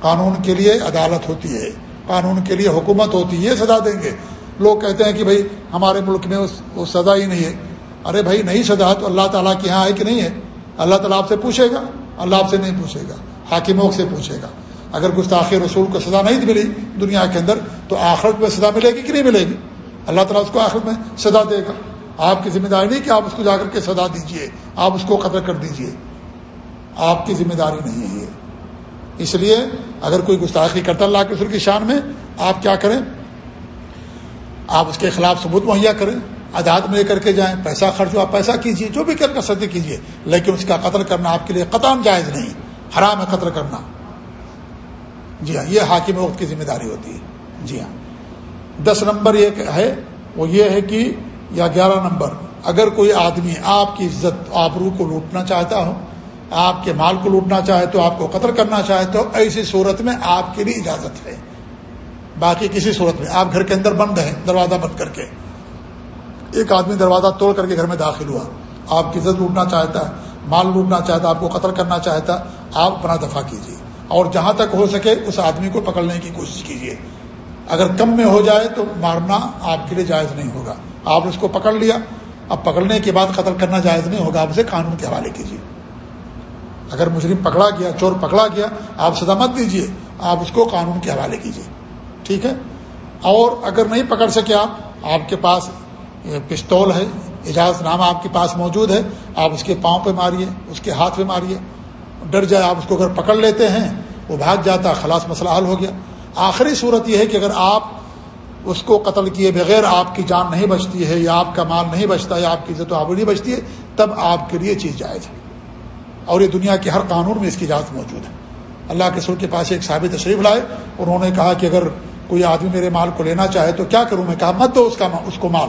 A: قانون کے لیے عدالت ہوتی ہے۔ قانون کے لیے حکومت ہوتی ہے سزا دیں گے۔ لوگ کہتے ہیں کہ بھائی ہمارے ملک میں وہ سزا ہی نہیں ہے۔ ارے بھائی، نہیں سزا تو اللہ تعالیٰ کے یہاں ہے کہ نہیں ہے؟ اللہ تعالیٰ آپ سے پوچھے گا۔ اللہ آپ سے نہیں پوچھے گا۔ حاکموں سے پوچھے گا۔ اگر گستاخی رسول کو سزا نہیں ملی دنیا کے اندر، تو آخرت میں سزا ملے گی کہ نہیں ملے گی؟ اللہ تعالیٰ اس کو آخرت میں سزا دے گا۔ آپ کی ذمہ داری نہیں کہ آپ اس کو جا کر کے سزا دیجیے۔ آپ اس کو قدر کر دیجیے۔ آپ کی ذمہ داری نہیں ہے۔ اس لیے اگر کوئی گستاخی کرتا اللہ کے رسول کی شان میں، آپ کیا کریں؟ آپ اس کے خلاف ثبوت مہیا کریں عدالت میں لے کر کے جائیں، پیسہ خرچ ہو آپ پیسہ کیجیے جو بھی کر کر سدے کیجیے لیکن اس کا قتل کرنا آپ کے لیے قطام جائز نہیں، حرام ہے قتل کرنا۔ جی ہاں یہ حاکم وقت کی ذمہ داری ہوتی ہے۔ جی ہاں۔ دس نمبر ایک ہے، وہ یہ ہے کہ یا گیارہ نمبر، اگر کوئی آدمی آپ کی عزت آبرو کو لوٹنا چاہتا ہو آپ کے مال کو لوٹنا چاہے تو آپ کو قتل کرنا چاہے تو ایسی صورت میں آپ کے لیے اجازت ہے۔ باقی کسی صورت میں آپ گھر کے اندر بند ہیں، دروازہ بند کر کے۔ ایک آدمی دروازہ توڑ کر کے گھر میں داخل ہوا۔ آپ کی عزت لوٹنا چاہتا ہے، مال لوٹنا چاہتا آپ کو قتل کرنا چاہتا آپ اپنا دفاع کیجیے۔ اور جہاں تک ہو سکے اس آدمی کو پکڑنے کی کوشش کیجیے۔ اگر کم میں ہو جائے تو مارنا آپ کے لیے جائز نہیں ہوگا۔ آپ اس کو پکڑ لیا۔ اب پکڑنے کے بعد قتل کرنا جائز نہیں ہوگا، آپ اسے قانون کے حوالے کیجیے۔ اگر مجرم پکڑا گیا، چور پکڑا گیا، آپ سزا مت دیجیے آپ اس کو قانون کے حوالے کیجیے ٹھیک ہے؟ اور اگر نہیں پکڑ سکے آپ آپ کے پاس پستول ہے، اجازت نامہ آپ کے پاس موجود ہے، آپ اس کے پاؤں پہ ماریے، اس کے ہاتھ پہ ماریے، ڈر جائے، آپ اس کو اگر پکڑ لیتے ہیں، وہ بھاگ جاتا، خلاص مسئلہ حل ہو گیا۔ آخری صورت یہ ہے کہ اگر آپ اس کو قتل کیے بغیر آپ کی جان نہیں بچتی ہے، یا آپ کا مال نہیں بچتا، یا آپ کی عزت و آبو بچتی ہے، تب آپ کے لیے چیز جائز ہے۔ اور یہ دنیا کے ہر قانون میں اس کی اجازت موجود ہے۔ اللہ کے سر کے پاس ایک ثابت تشریف لائے، انہوں نے کہا کہ اگر کوئی آدمی میرے مال کو لینا چاہے تو کیا کروں؟ میں کہا، مت دو اس کا اس کو مال۔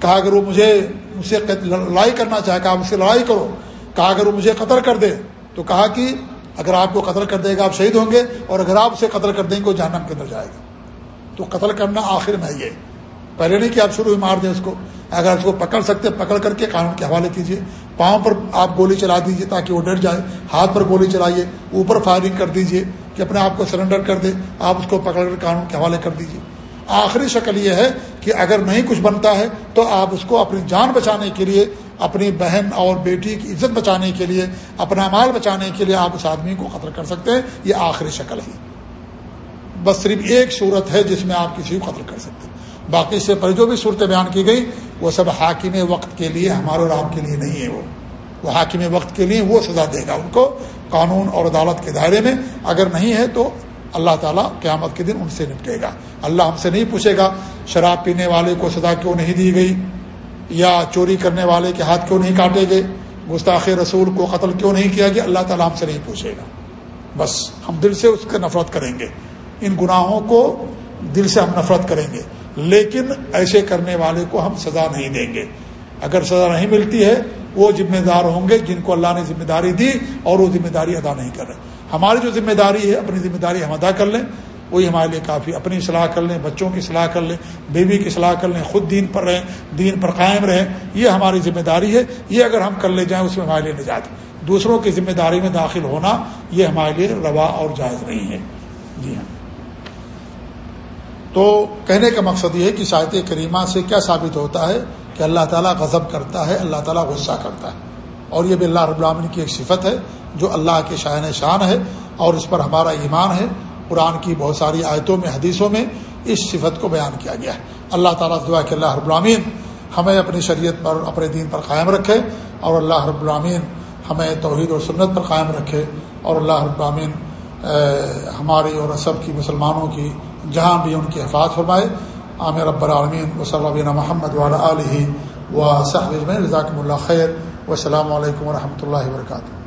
A: کہا، اگر وہ مجھے مجھ سے لڑائی کرنا چاہے، کہا، مجھ سے لڑائی کرو۔ کہا، اگر وہ مجھے قتل کر دے تو کہا کہ اگر آپ کو قتل کر دے گا، آپ شہید ہوں گے اور اگر آپ اسے قتل کر دیں گے، وہ جہنم کے اندر جائے گا۔ تو قتل کرنا آخر میں یہ۔ پہلے نہیں کہ آپ شروع میں مار دیں اس کو۔ اگر اس کو پکڑ سکتے پکڑ کر کے قانون کے حوالے کیجیے پاؤں پر آپ گولی چلا دیجیے تاکہ وہ ڈر جائے، ہاتھ پر گولی چلائیے، اوپر فائرنگ کر دیجیے کہ اپنے آپ کو سرنڈر کر دے، آپ اس کو پکڑ کر قانون کے حوالے کر دیجیے آخری شکل یہ ہے کہ اگر نہیں کچھ بنتا ہے تو آپ اس کو اپنی جان بچانے کے لیے، اپنی بہن اور بیٹی کی عزت بچانے کے لیے، اپنا مال بچانے کے لیے آپ اس آدمی کو قتل کر سکتے ہیں۔ یہ آخری شکل ہے۔ بس صرف ایک صورت ہے جس میں آپ کسی کو قتل کر سکتے ہیں۔ باقی سے پر جو بھی صورتیں بیان کی گئی، وہ سب حاکم وقت کے لیے ہمارے اور آپ کے لیے نہیں ہے وہ۔ وہ حاکم وقت کے لیے وہ سزا دے گا ان کو قانون اور عدالت کے دائرے میں۔ اگر نہیں ہے تو اللہ تعالیٰ قیامت کے دن ان سے نپٹے گا۔ اللہ ہم سے نہیں پوچھے گا شراب پینے والے کو سزا کیوں نہیں دی گئی؟ یا چوری کرنے والے کے ہاتھ کیوں نہیں کاٹے گئے؟ گستاخ رسول کو قتل کیوں نہیں کیا گیا؟ اللہ تعالیٰ ہم سے نہیں پوچھے گا۔ بس ہم دل سے اس کا نفرت کریں گے۔ ان گناہوں کو دل سے ہم نفرت کریں گے۔ لیکن ایسے کرنے والے کو ہم سزا نہیں دیں گے۔ اگر سزا نہیں ملتی ہے، وہ ذمہ دار ہوں گے جن کو اللہ نے ذمہ داری دی اور وہ ذمہ داری ادا نہیں کر رہے۔ ہماری جو ذمہ داری ہے، اپنی ذمہ داری ہم ادا کر لیں۔ وہی ہمارے لیے کافی اپنی اصلاح کر لیں، بچوں کی اصلاح کر لیں، بیوی کی اصلاح کر لیں، خود دین پر رہیں، دین پر قائم رہیں۔ یہ ہماری ذمہ داری ہے۔ یہ اگر ہم کر لے جائیں، اس میں ہمارے لیے نجات۔ دوسروں کی ذمہ داری میں داخل ہونا، یہ ہمارے لیے روا اور جائز نہیں ہے۔ جی ہاں۔ تو کہنے کا مقصد یہ ہے کہ شاید کریمہ سے کیا ثابت ہوتا ہے کہ اللہ تعالیٰ غضب کرتا ہے، اللہ تعالیٰ غصہ کرتا ہے۔ اور یہ بھی اللہ رب العالمین کی ایک صفت ہے جو اللہ کے شاعن شان ہے اور اس پر ہمارا ایمان ہے۔ قرآن کی بہت ساری آیتوں میں، حدیثوں میں اس صفت کو بیان کیا گیا ہے۔ اللہ تعالیٰ دعا کہ اللہ رب العامین ہمیں اپنی شریعت پر، اپنے دین پر قائم رکھے اور اللہ رب العامین ہمیں توحید اور سنت پر قائم رکھے اور اللہ رب العامین ہماری اور سب کی مسلمانوں کی جہاں بھی ان کی حفاظ فرمائے۔ عامر رب العالمین۔ و اللہ محمد والا علیہ و صحب رضاکم اللہ خیر۔ وسلام علیکم و رحمۃ اللہ وبرکاتہ۔